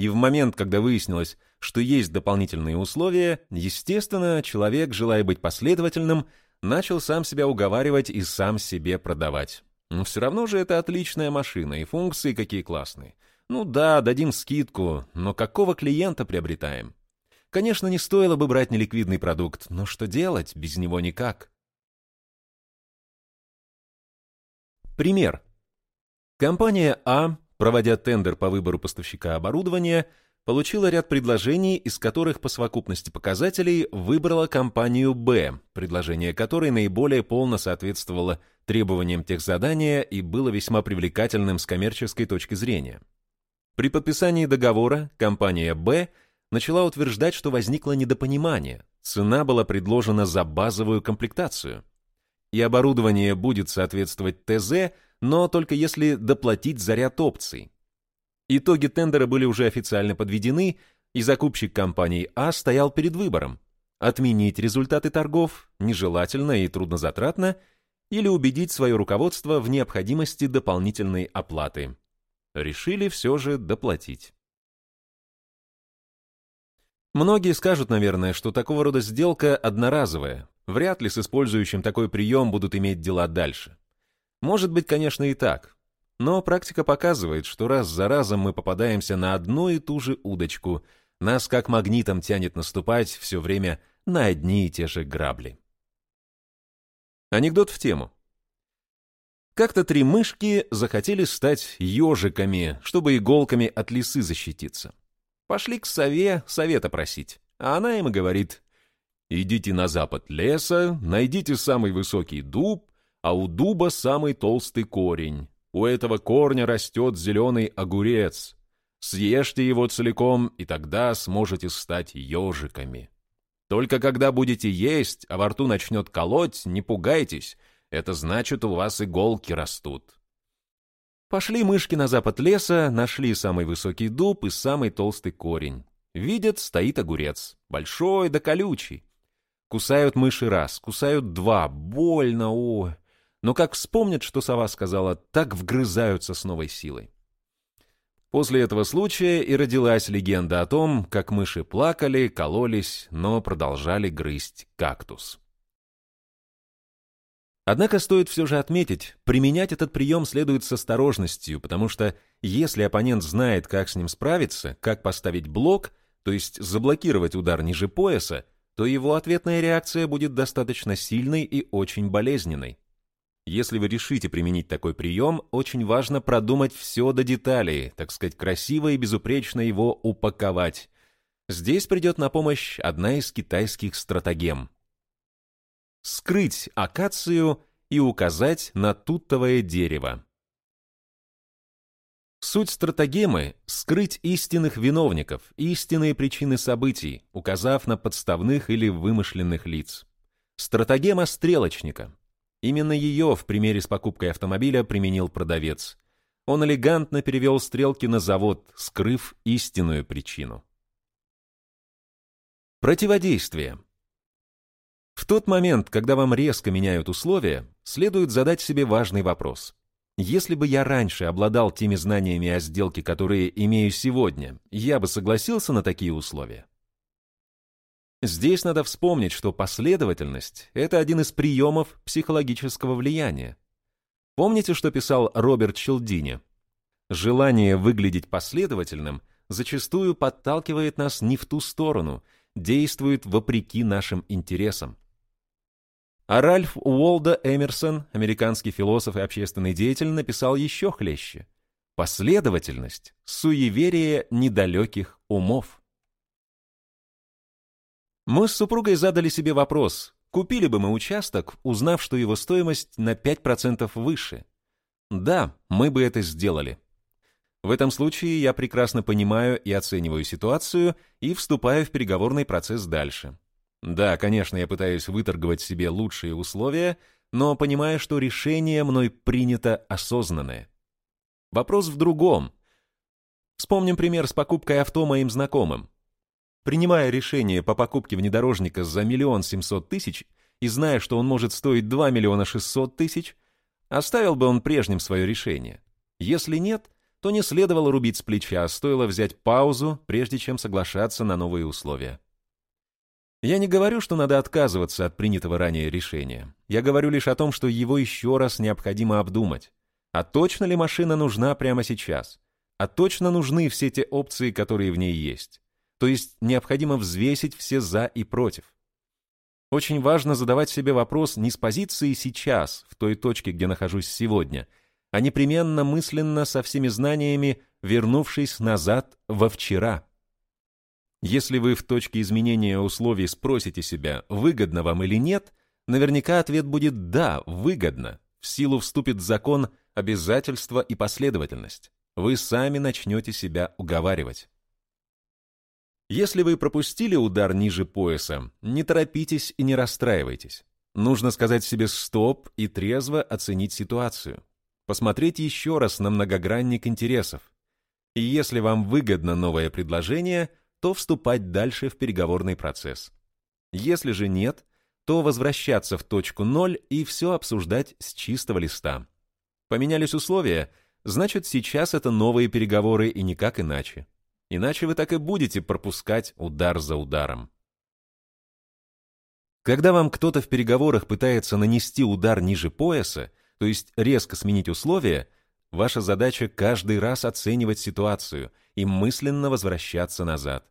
И в момент, когда выяснилось, что есть дополнительные условия, естественно, человек, желая быть последовательным, начал сам себя уговаривать и сам себе продавать. Но все равно же это отличная машина, и функции какие классные. Ну да, дадим скидку, но какого клиента приобретаем? Конечно, не стоило бы брать неликвидный продукт, но что делать, без него никак. Пример. Компания А, проводя тендер по выбору поставщика оборудования, получила ряд предложений, из которых по совокупности показателей выбрала компанию Б, предложение которой наиболее полно соответствовало требованиям техзадания и было весьма привлекательным с коммерческой точки зрения. При подписании договора компания Б начала утверждать, что возникло недопонимание, цена была предложена за базовую комплектацию – и оборудование будет соответствовать ТЗ, но только если доплатить за ряд опций. Итоги тендера были уже официально подведены, и закупщик компании А стоял перед выбором – отменить результаты торгов, нежелательно и труднозатратно, или убедить свое руководство в необходимости дополнительной оплаты. Решили все же доплатить. Многие скажут, наверное, что такого рода сделка одноразовая, Вряд ли с использующим такой прием будут иметь дела дальше. Может быть, конечно, и так. Но практика показывает, что раз за разом мы попадаемся на одну и ту же удочку, нас как магнитом тянет наступать все время на одни и те же грабли. Анекдот в тему. Как-то три мышки захотели стать ежиками, чтобы иголками от лисы защититься. Пошли к сове совета просить, а она им говорит, «Идите на запад леса, найдите самый высокий дуб, а у дуба самый толстый корень. У этого корня растет зеленый огурец. Съешьте его целиком, и тогда сможете стать ежиками. Только когда будете есть, а во рту начнет колоть, не пугайтесь, это значит, у вас иголки растут. Пошли мышки на запад леса, нашли самый высокий дуб и самый толстый корень. Видят, стоит огурец, большой да колючий. Кусают мыши раз, кусают два, больно, о. Но как вспомнят, что сова сказала, так вгрызаются с новой силой. После этого случая и родилась легенда о том, как мыши плакали, кололись, но продолжали грызть кактус. Однако стоит все же отметить, применять этот прием следует с осторожностью, потому что если оппонент знает, как с ним справиться, как поставить блок, то есть заблокировать удар ниже пояса, то его ответная реакция будет достаточно сильной и очень болезненной. Если вы решите применить такой прием, очень важно продумать все до деталей, так сказать, красиво и безупречно его упаковать. Здесь придет на помощь одна из китайских стратегем скрыть акацию и указать на туттовое дерево. Суть стратагемы — скрыть истинных виновников, истинные причины событий, указав на подставных или вымышленных лиц. Стратагема стрелочника. Именно ее в примере с покупкой автомобиля применил продавец. Он элегантно перевел стрелки на завод, скрыв истинную причину. Противодействие. В тот момент, когда вам резко меняют условия, следует задать себе важный вопрос. Если бы я раньше обладал теми знаниями о сделке, которые имею сегодня, я бы согласился на такие условия? Здесь надо вспомнить, что последовательность – это один из приемов психологического влияния. Помните, что писал Роберт Челдини? Желание выглядеть последовательным зачастую подталкивает нас не в ту сторону, действует вопреки нашим интересам. А Ральф Уолда Эмерсон, американский философ и общественный деятель, написал еще хлеще. Последовательность – суеверие недалеких умов. Мы с супругой задали себе вопрос, купили бы мы участок, узнав, что его стоимость на 5% выше. Да, мы бы это сделали. В этом случае я прекрасно понимаю и оцениваю ситуацию и вступаю в переговорный процесс дальше. Да, конечно, я пытаюсь выторговать себе лучшие условия, но понимаю, что решение мной принято осознанное. Вопрос в другом. Вспомним пример с покупкой авто моим знакомым. Принимая решение по покупке внедорожника за миллион семьсот тысяч и зная, что он может стоить 2 миллиона шестьсот тысяч, оставил бы он прежним свое решение. Если нет, то не следовало рубить с плеча, а стоило взять паузу, прежде чем соглашаться на новые условия. Я не говорю, что надо отказываться от принятого ранее решения. Я говорю лишь о том, что его еще раз необходимо обдумать. А точно ли машина нужна прямо сейчас? А точно нужны все те опции, которые в ней есть? То есть необходимо взвесить все «за» и «против». Очень важно задавать себе вопрос не с позиции «сейчас», в той точке, где нахожусь сегодня, а непременно мысленно со всеми знаниями, вернувшись назад во вчера. Если вы в точке изменения условий спросите себя, выгодно вам или нет, наверняка ответ будет «да, выгодно». В силу вступит закон обязательства и последовательность. Вы сами начнете себя уговаривать. Если вы пропустили удар ниже пояса, не торопитесь и не расстраивайтесь. Нужно сказать себе «стоп» и трезво оценить ситуацию. Посмотреть еще раз на многогранник интересов. И если вам выгодно новое предложение – то вступать дальше в переговорный процесс. Если же нет, то возвращаться в точку ноль и все обсуждать с чистого листа. Поменялись условия, значит сейчас это новые переговоры и никак иначе. Иначе вы так и будете пропускать удар за ударом. Когда вам кто-то в переговорах пытается нанести удар ниже пояса, то есть резко сменить условия, ваша задача каждый раз оценивать ситуацию – и мысленно возвращаться назад.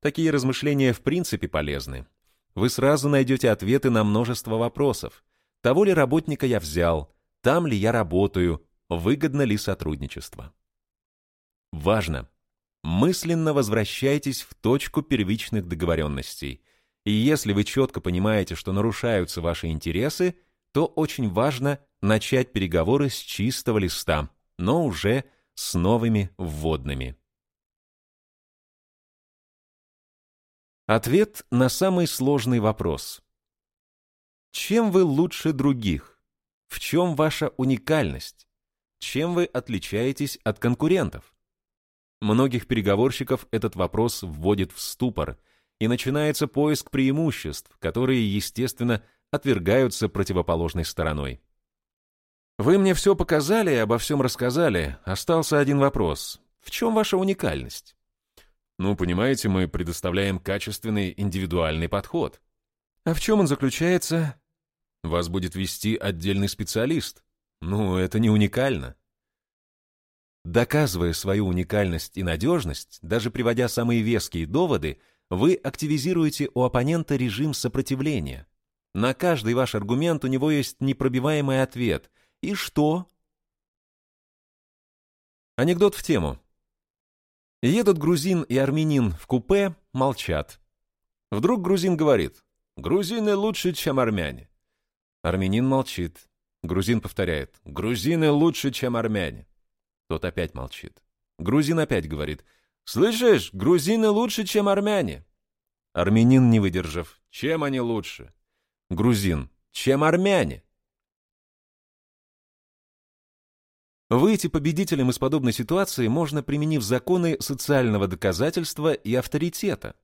Такие размышления в принципе полезны. вы сразу найдете ответы на множество вопросов. Того ли работника я взял, там ли я работаю, выгодно ли сотрудничество. Важно! Мысленно возвращайтесь в точку первичных договоренностей. И если вы четко понимаете, что нарушаются ваши интересы, то очень важно начать переговоры с чистого листа, но уже с новыми вводными. Ответ на самый сложный вопрос. Чем вы лучше других? В чем ваша уникальность? Чем вы отличаетесь от конкурентов? Многих переговорщиков этот вопрос вводит в ступор, и начинается поиск преимуществ, которые, естественно, отвергаются противоположной стороной. Вы мне все показали и обо всем рассказали. Остался один вопрос. В чем ваша уникальность? Ну, понимаете, мы предоставляем качественный индивидуальный подход. А в чем он заключается? Вас будет вести отдельный специалист. Ну, это не уникально. Доказывая свою уникальность и надежность, даже приводя самые веские доводы, вы активизируете у оппонента режим сопротивления. На каждый ваш аргумент у него есть непробиваемый ответ. И что? Анекдот в тему. Едут грузин и армянин в купе, молчат. Вдруг грузин говорит, «Грузины лучше, чем армяне». Армянин молчит. Грузин повторяет, «Грузины лучше, чем армяне». Тот опять молчит. Грузин опять говорит, «Слышишь, грузины лучше, чем армяне». Армянин, не выдержав, «Чем они лучше?» Грузин, «Чем армяне?» Выйти победителем из подобной ситуации можно, применив законы социального доказательства и авторитета.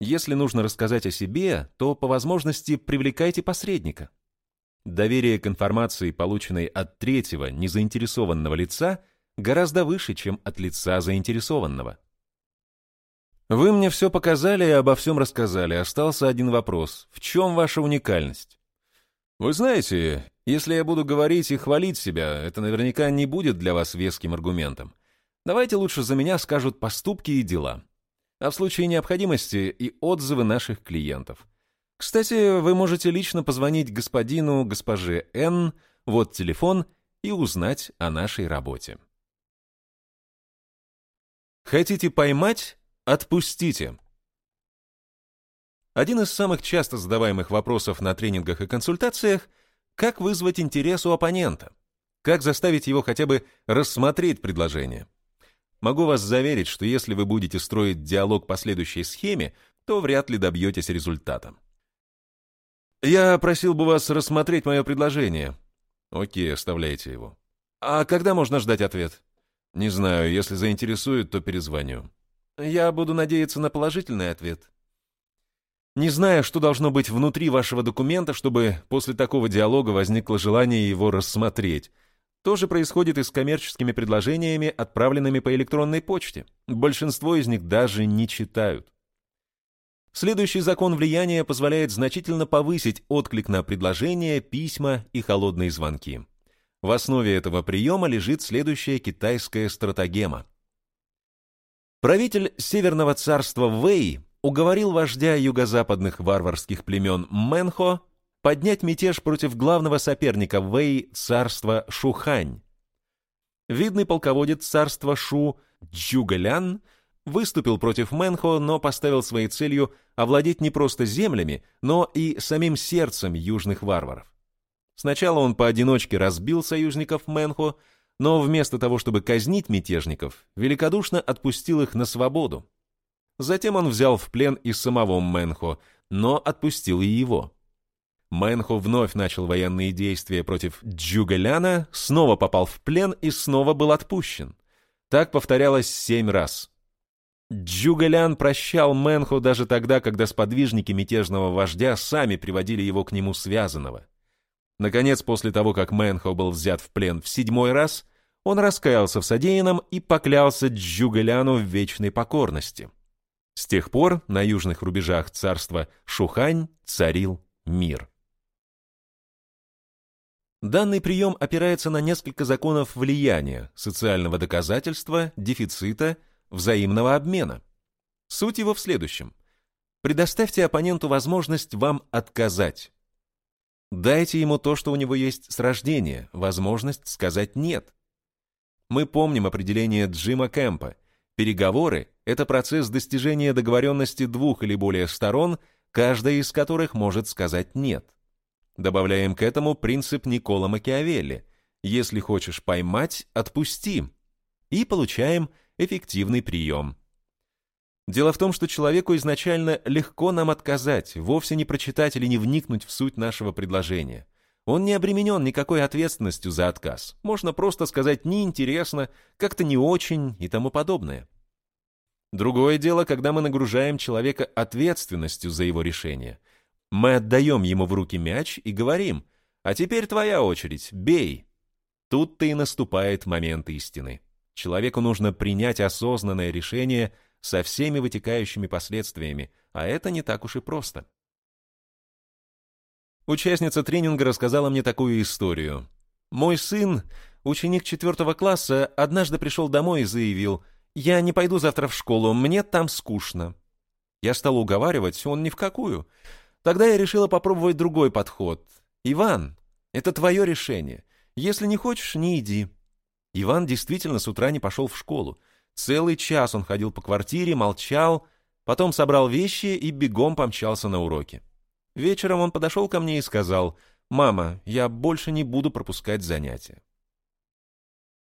Если нужно рассказать о себе, то по возможности привлекайте посредника. Доверие к информации, полученной от третьего, незаинтересованного лица, гораздо выше, чем от лица заинтересованного. Вы мне все показали и обо всем рассказали. Остался один вопрос. В чем ваша уникальность? Вы знаете, если я буду говорить и хвалить себя, это наверняка не будет для вас веским аргументом. Давайте лучше за меня скажут поступки и дела. А в случае необходимости и отзывы наших клиентов. Кстати, вы можете лично позвонить господину, госпоже Н, вот телефон, и узнать о нашей работе. Хотите поймать? Отпустите. Один из самых часто задаваемых вопросов на тренингах и консультациях как вызвать интерес у оппонента? Как заставить его хотя бы рассмотреть предложение? Могу вас заверить, что если вы будете строить диалог по следующей схеме, то вряд ли добьетесь результата. Я просил бы вас рассмотреть мое предложение. Окей, оставляйте его. А когда можно ждать ответ? Не знаю, если заинтересует, то перезвоню. Я буду надеяться на положительный ответ не зная, что должно быть внутри вашего документа, чтобы после такого диалога возникло желание его рассмотреть. То же происходит и с коммерческими предложениями, отправленными по электронной почте. Большинство из них даже не читают. Следующий закон влияния позволяет значительно повысить отклик на предложения, письма и холодные звонки. В основе этого приема лежит следующая китайская стратагема. Правитель Северного царства Вэй уговорил вождя юго-западных варварских племен Мэнхо поднять мятеж против главного соперника Вэй царства Шухань. Видный полководец царства Шу Джугалян выступил против Мэнхо, но поставил своей целью овладеть не просто землями, но и самим сердцем южных варваров. Сначала он поодиночке разбил союзников Мэнхо, но вместо того, чтобы казнить мятежников, великодушно отпустил их на свободу. Затем он взял в плен и самого Мэнхо, но отпустил и его. Мэнхо вновь начал военные действия против Джугаляна, снова попал в плен и снова был отпущен. Так повторялось семь раз. Джугалян прощал Мэнхо даже тогда, когда сподвижники мятежного вождя сами приводили его к нему связанного. Наконец, после того, как Мэнхо был взят в плен в седьмой раз, он раскаялся в содеянном и поклялся Джугаляну в вечной покорности. С тех пор на южных рубежах царства Шухань царил мир. Данный прием опирается на несколько законов влияния, социального доказательства, дефицита, взаимного обмена. Суть его в следующем. Предоставьте оппоненту возможность вам отказать. Дайте ему то, что у него есть с рождения, возможность сказать «нет». Мы помним определение Джима Кэмпа. Переговоры — это процесс достижения договоренности двух или более сторон, каждая из которых может сказать «нет». Добавляем к этому принцип Никола Макиавелли. Если хочешь поймать, отпусти. И получаем эффективный прием. Дело в том, что человеку изначально легко нам отказать, вовсе не прочитать или не вникнуть в суть нашего предложения. Он не обременен никакой ответственностью за отказ. Можно просто сказать «неинтересно», «как-то не очень» и тому подобное. Другое дело, когда мы нагружаем человека ответственностью за его решение. Мы отдаем ему в руки мяч и говорим «А теперь твоя очередь, бей». Тут-то и наступает момент истины. Человеку нужно принять осознанное решение – со всеми вытекающими последствиями, а это не так уж и просто. Участница тренинга рассказала мне такую историю. Мой сын, ученик четвертого класса, однажды пришел домой и заявил, «Я не пойду завтра в школу, мне там скучно». Я стал уговаривать, он ни в какую. Тогда я решила попробовать другой подход. «Иван, это твое решение. Если не хочешь, не иди». Иван действительно с утра не пошел в школу. Целый час он ходил по квартире, молчал, потом собрал вещи и бегом помчался на уроки. Вечером он подошел ко мне и сказал, «Мама, я больше не буду пропускать занятия».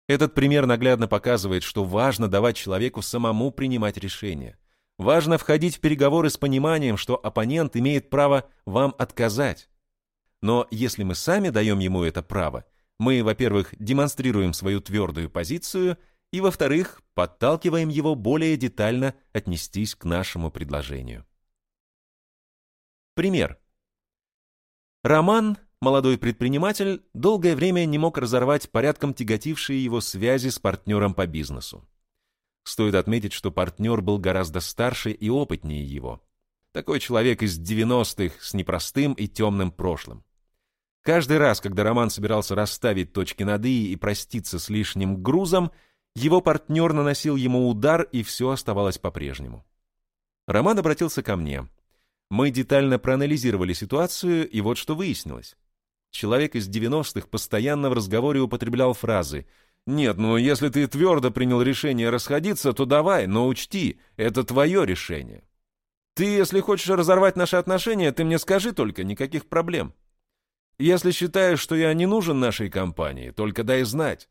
Этот пример наглядно показывает, что важно давать человеку самому принимать решения. Важно входить в переговоры с пониманием, что оппонент имеет право вам отказать. Но если мы сами даем ему это право, мы, во-первых, демонстрируем свою твердую позицию – и, во-вторых, подталкиваем его более детально отнестись к нашему предложению. Пример. Роман, молодой предприниматель, долгое время не мог разорвать порядком тяготившие его связи с партнером по бизнесу. Стоит отметить, что партнер был гораздо старше и опытнее его. Такой человек из 90-х с непростым и темным прошлым. Каждый раз, когда Роман собирался расставить точки над «и» и проститься с лишним грузом, его партнер наносил ему удар, и все оставалось по-прежнему. Роман обратился ко мне. Мы детально проанализировали ситуацию, и вот что выяснилось. Человек из 90-х постоянно в разговоре употреблял фразы «Нет, ну если ты твердо принял решение расходиться, то давай, но учти, это твое решение. Ты, если хочешь разорвать наши отношения, ты мне скажи только, никаких проблем. Если считаешь, что я не нужен нашей компании, только дай знать.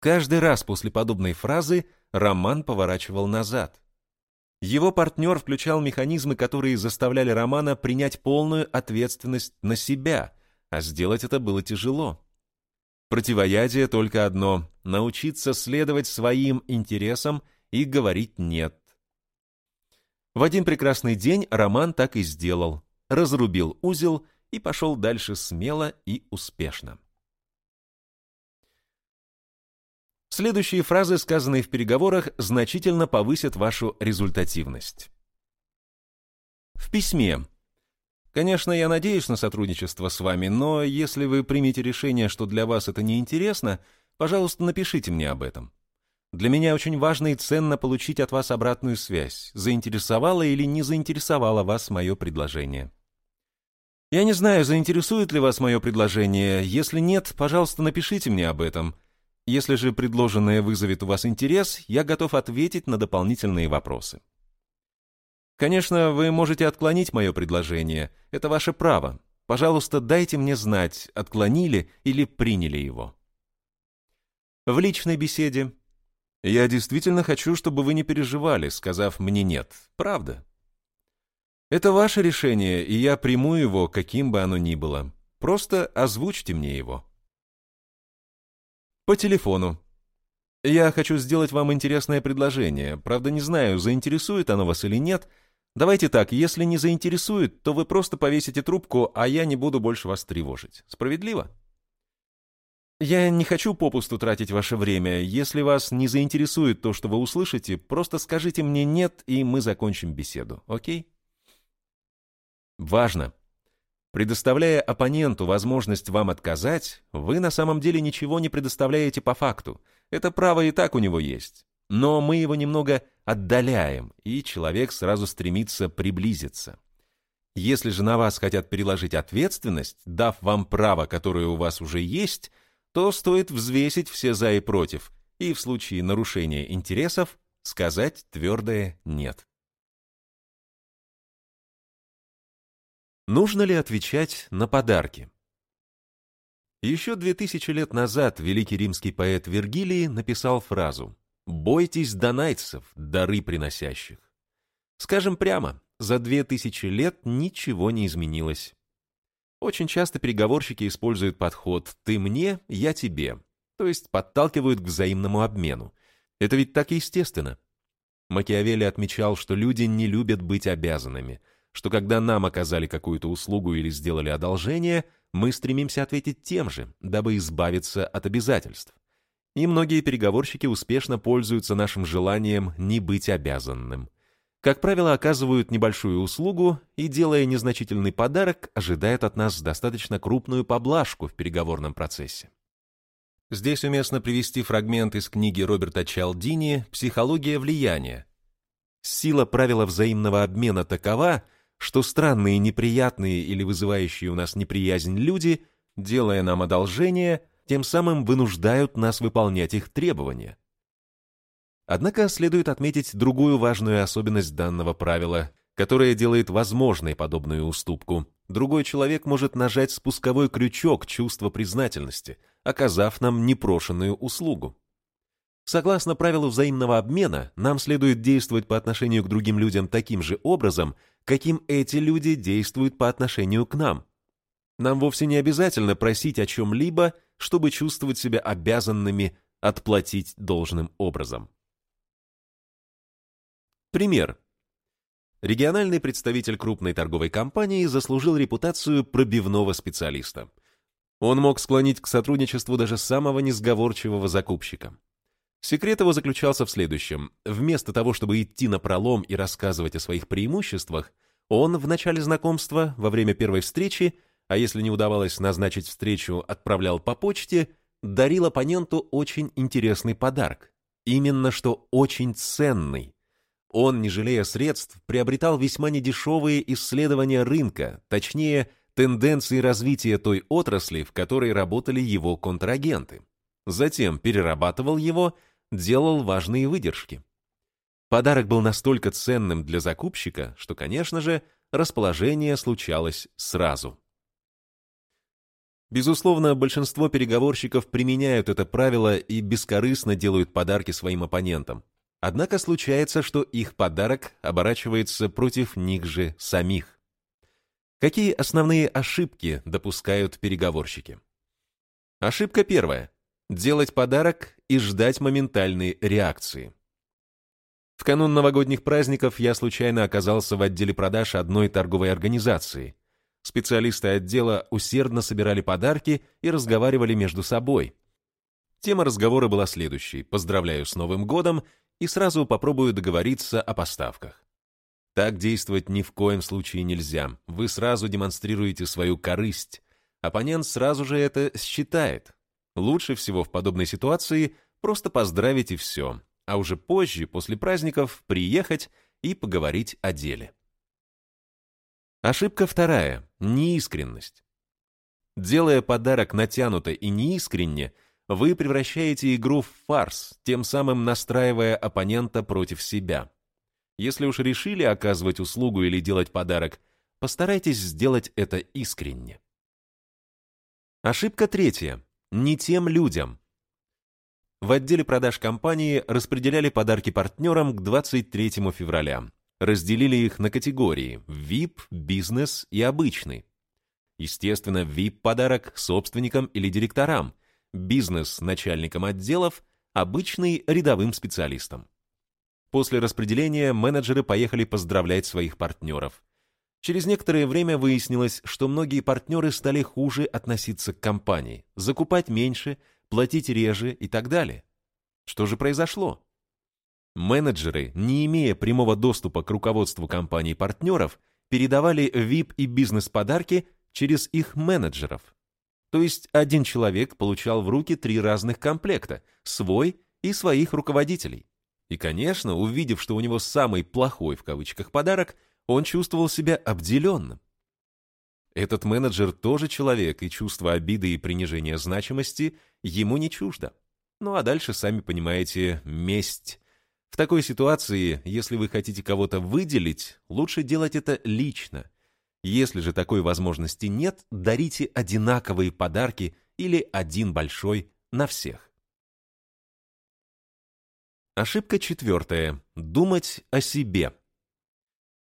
Каждый раз после подобной фразы Роман поворачивал назад. Его партнер включал механизмы, которые заставляли Романа принять полную ответственность на себя, а сделать это было тяжело. Противоядие только одно — научиться следовать своим интересам и говорить «нет». В один прекрасный день Роман так и сделал. Разрубил узел и пошел дальше смело и успешно. Следующие фразы, сказанные в переговорах, значительно повысят вашу результативность. В письме. Конечно, я надеюсь на сотрудничество с вами, но если вы примете решение, что для вас это неинтересно, пожалуйста, напишите мне об этом. Для меня очень важно и ценно получить от вас обратную связь, заинтересовало или не заинтересовало вас мое предложение. Я не знаю, заинтересует ли вас мое предложение. Если нет, пожалуйста, напишите мне об этом – если же предложенное вызовет у вас интерес, я готов ответить на дополнительные вопросы. Конечно, вы можете отклонить мое предложение, это ваше право. Пожалуйста, дайте мне знать, отклонили или приняли его. В личной беседе. Я действительно хочу, чтобы вы не переживали, сказав мне «нет». Правда. Это ваше решение, и я приму его, каким бы оно ни было. Просто озвучьте мне его. По телефону. Я хочу сделать вам интересное предложение. Правда, не знаю, заинтересует оно вас или нет. Давайте так, если не заинтересует, то вы просто повесите трубку, а я не буду больше вас тревожить. Справедливо? Я не хочу попусту тратить ваше время. Если вас не заинтересует то, что вы услышите, просто скажите мне «нет», и мы закончим беседу, окей? Важно. Предоставляя оппоненту возможность вам отказать, вы на самом деле ничего не предоставляете по факту. Это право и так у него есть. Но мы его немного отдаляем, и человек сразу стремится приблизиться. Если же на вас хотят переложить ответственность, дав вам право, которое у вас уже есть, то стоит взвесить все за и против, и в случае нарушения интересов сказать твердое «нет». Нужно ли отвечать на подарки? Еще две тысячи лет назад великий римский поэт Вергилий написал фразу «Бойтесь донайцев, дары приносящих». Скажем прямо, за две тысячи лет ничего не изменилось. Очень часто переговорщики используют подход «ты мне, я тебе», то есть подталкивают к взаимному обмену. Это ведь так естественно. Макиавелли отмечал, что люди не любят быть обязанными – что когда нам оказали какую-то услугу или сделали одолжение, мы стремимся ответить тем же, дабы избавиться от обязательств. И многие переговорщики успешно пользуются нашим желанием не быть обязанным. Как правило, оказывают небольшую услугу и, делая незначительный подарок, ожидают от нас достаточно крупную поблажку в переговорном процессе. Здесь уместно привести фрагмент из книги Роберта Чалдини «Психология влияния». Сила правила взаимного обмена такова – что странные, неприятные или вызывающие у нас неприязнь люди, делая нам одолжение, тем самым вынуждают нас выполнять их требования. Однако следует отметить другую важную особенность данного правила, которая делает возможной подобную уступку. Другой человек может нажать спусковой крючок чувства признательности, оказав нам непрошенную услугу. Согласно правилу взаимного обмена, нам следует действовать по отношению к другим людям таким же образом, каким эти люди действуют по отношению к нам. Нам вовсе не обязательно просить о чем-либо, чтобы чувствовать себя обязанными отплатить должным образом. Пример. Региональный представитель крупной торговой компании заслужил репутацию пробивного специалиста. Он мог склонить к сотрудничеству даже самого несговорчивого закупщика. Секрет его заключался в следующем. Вместо того, чтобы идти на пролом и рассказывать о своих преимуществах, он в начале знакомства, во время первой встречи, а если не удавалось назначить встречу, отправлял по почте, дарил оппоненту очень интересный подарок. Именно что очень ценный. Он, не жалея средств, приобретал весьма недешевые исследования рынка, точнее, тенденции развития той отрасли, в которой работали его контрагенты. Затем перерабатывал его, делал важные выдержки. Подарок был настолько ценным для закупщика, что, конечно же, расположение случалось сразу. Безусловно, большинство переговорщиков применяют это правило и бескорыстно делают подарки своим оппонентам. Однако случается, что их подарок оборачивается против них же самих. Какие основные ошибки допускают переговорщики? Ошибка первая делать подарок и ждать моментальной реакции. В канун новогодних праздников я случайно оказался в отделе продаж одной торговой организации. Специалисты отдела усердно собирали подарки и разговаривали между собой. Тема разговора была следующей. Поздравляю с Новым годом и сразу попробую договориться о поставках. Так действовать ни в коем случае нельзя. Вы сразу демонстрируете свою корысть. Оппонент сразу же это считает. Лучше всего в подобной ситуации просто поздравить и все, а уже позже, после праздников, приехать и поговорить о деле. Ошибка вторая – неискренность. Делая подарок натянуто и неискренне, вы превращаете игру в фарс, тем самым настраивая оппонента против себя. Если уж решили оказывать услугу или делать подарок, постарайтесь сделать это искренне. Ошибка третья не тем людям. В отделе продаж компании распределяли подарки партнерам к 23 февраля. Разделили их на категории VIP, бизнес и обычный. Естественно, VIP-подарок собственникам или директорам, бизнес – начальникам отделов, обычный – рядовым специалистам. После распределения менеджеры поехали поздравлять своих партнеров. Через некоторое время выяснилось, что многие партнеры стали хуже относиться к компании, закупать меньше, платить реже и так далее. Что же произошло? Менеджеры, не имея прямого доступа к руководству компаний-партнеров, передавали VIP и бизнес-подарки через их менеджеров. То есть один человек получал в руки три разных комплекта – свой и своих руководителей. И, конечно, увидев, что у него самый «плохой» в кавычках подарок, он чувствовал себя обделенным. Этот менеджер тоже человек, и чувство обиды и принижения значимости ему не чуждо. Ну а дальше, сами понимаете, месть. В такой ситуации, если вы хотите кого-то выделить, лучше делать это лично. Если же такой возможности нет, дарите одинаковые подарки или один большой на всех. Ошибка четвертая. Думать о себе.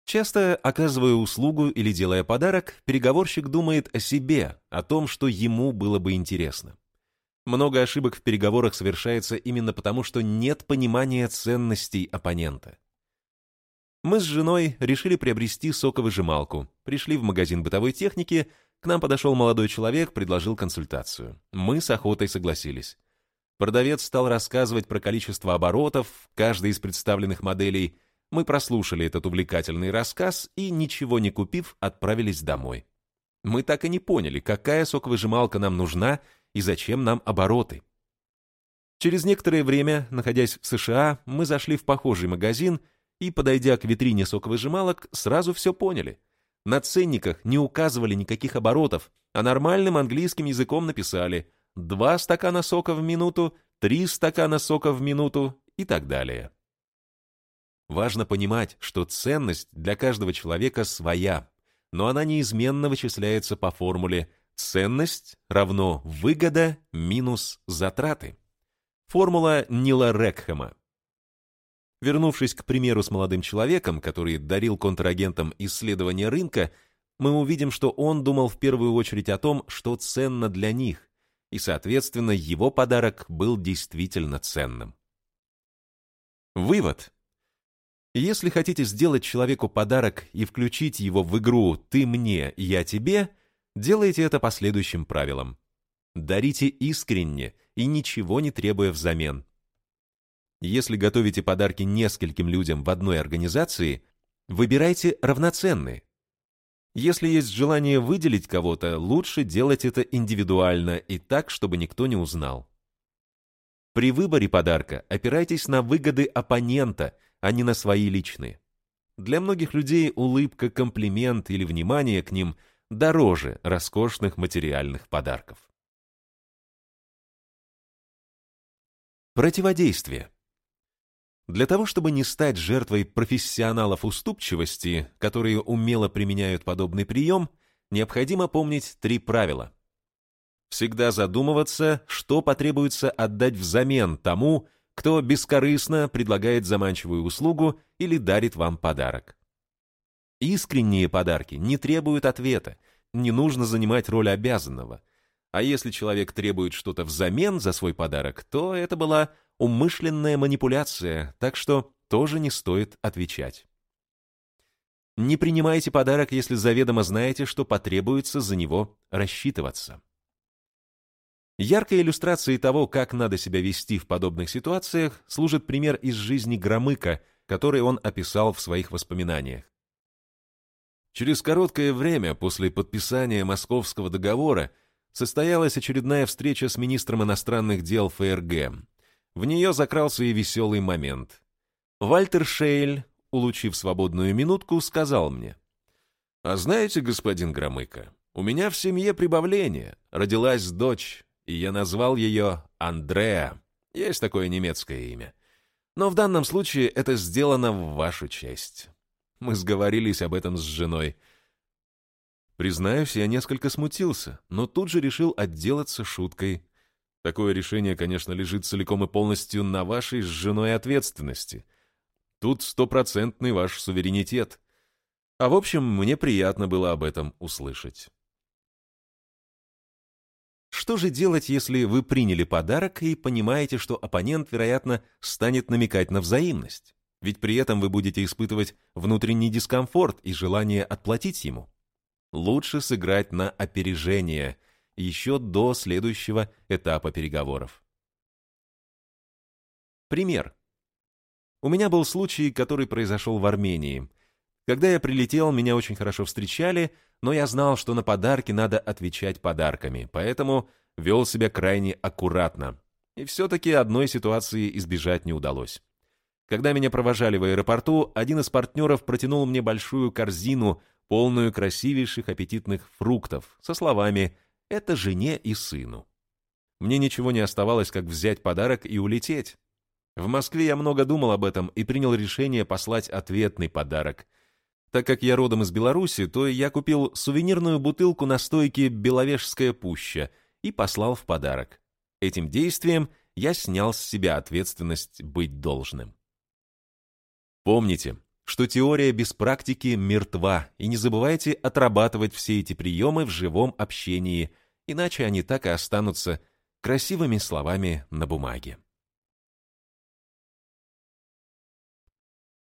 Часто, оказывая услугу или делая подарок, переговорщик думает о себе, о том, что ему было бы интересно. Много ошибок в переговорах совершается именно потому, что нет понимания ценностей оппонента. Мы с женой решили приобрести соковыжималку. Пришли в магазин бытовой техники, к нам подошел молодой человек, предложил консультацию. Мы с охотой согласились. Продавец стал рассказывать про количество оборотов каждой из представленных моделей – мы прослушали этот увлекательный рассказ и, ничего не купив, отправились домой. Мы так и не поняли, какая соковыжималка нам нужна и зачем нам обороты. Через некоторое время, находясь в США, мы зашли в похожий магазин и, подойдя к витрине соковыжималок, сразу все поняли. На ценниках не указывали никаких оборотов, а нормальным английским языком написали «два стакана сока в минуту», «три стакана сока в минуту» и так далее. Важно понимать, что ценность для каждого человека своя, но она неизменно вычисляется по формуле «ценность равно выгода минус затраты». Формула Нила Рекхэма. Вернувшись к примеру с молодым человеком, который дарил контрагентам исследования рынка, мы увидим, что он думал в первую очередь о том, что ценно для них, и, соответственно, его подарок был действительно ценным. Вывод. Если хотите сделать человеку подарок и включить его в игру «ты мне, я тебе», делайте это по следующим правилам. Дарите искренне и ничего не требуя взамен. Если готовите подарки нескольким людям в одной организации, выбирайте равноценные. Если есть желание выделить кого-то, лучше делать это индивидуально и так, чтобы никто не узнал. При выборе подарка опирайтесь на выгоды оппонента – а не на свои личные. Для многих людей улыбка, комплимент или внимание к ним дороже роскошных материальных подарков. Противодействие. Для того, чтобы не стать жертвой профессионалов уступчивости, которые умело применяют подобный прием, необходимо помнить три правила. Всегда задумываться, что потребуется отдать взамен тому, кто бескорыстно предлагает заманчивую услугу или дарит вам подарок. Искренние подарки не требуют ответа, не нужно занимать роль обязанного. А если человек требует что-то взамен за свой подарок, то это была умышленная манипуляция, так что тоже не стоит отвечать. Не принимайте подарок, если заведомо знаете, что потребуется за него рассчитываться. Яркой иллюстрацией того, как надо себя вести в подобных ситуациях, служит пример из жизни Громыка, который он описал в своих воспоминаниях. Через короткое время после подписания Московского договора состоялась очередная встреча с министром иностранных дел ФРГ. В нее закрался и веселый момент. Вальтер Шейль, улучив свободную минутку, сказал мне, «А знаете, господин Громыко, у меня в семье прибавление, родилась дочь, и я назвал ее Андреа. Есть такое немецкое имя. Но в данном случае это сделано в вашу честь. Мы сговорились об этом с женой. Признаюсь, я несколько смутился, но тут же решил отделаться шуткой. Такое решение, конечно, лежит целиком и полностью на вашей с женой ответственности. Тут стопроцентный ваш суверенитет. А в общем, мне приятно было об этом услышать. Что же делать, если вы приняли подарок и понимаете, что оппонент, вероятно, станет намекать на взаимность? Ведь при этом вы будете испытывать внутренний дискомфорт и желание отплатить ему. Лучше сыграть на опережение еще до следующего этапа переговоров. Пример. У меня был случай, который произошел в Армении. Когда я прилетел, меня очень хорошо встречали, но я знал, что на подарки надо отвечать подарками, поэтому вел себя крайне аккуратно. И все-таки одной ситуации избежать не удалось. Когда меня провожали в аэропорту, один из партнеров протянул мне большую корзину, полную красивейших аппетитных фруктов, со словами «это жене и сыну». Мне ничего не оставалось, как взять подарок и улететь. В Москве я много думал об этом и принял решение послать ответный подарок. Так как я родом из Беларуси, то я купил сувенирную бутылку настойки «Беловежская пуща» и послал в подарок. Этим действием я снял с себя ответственность быть должным. Помните, что теория без практики мертва, и не забывайте отрабатывать все эти приемы в живом общении, иначе они так и останутся красивыми словами на бумаге.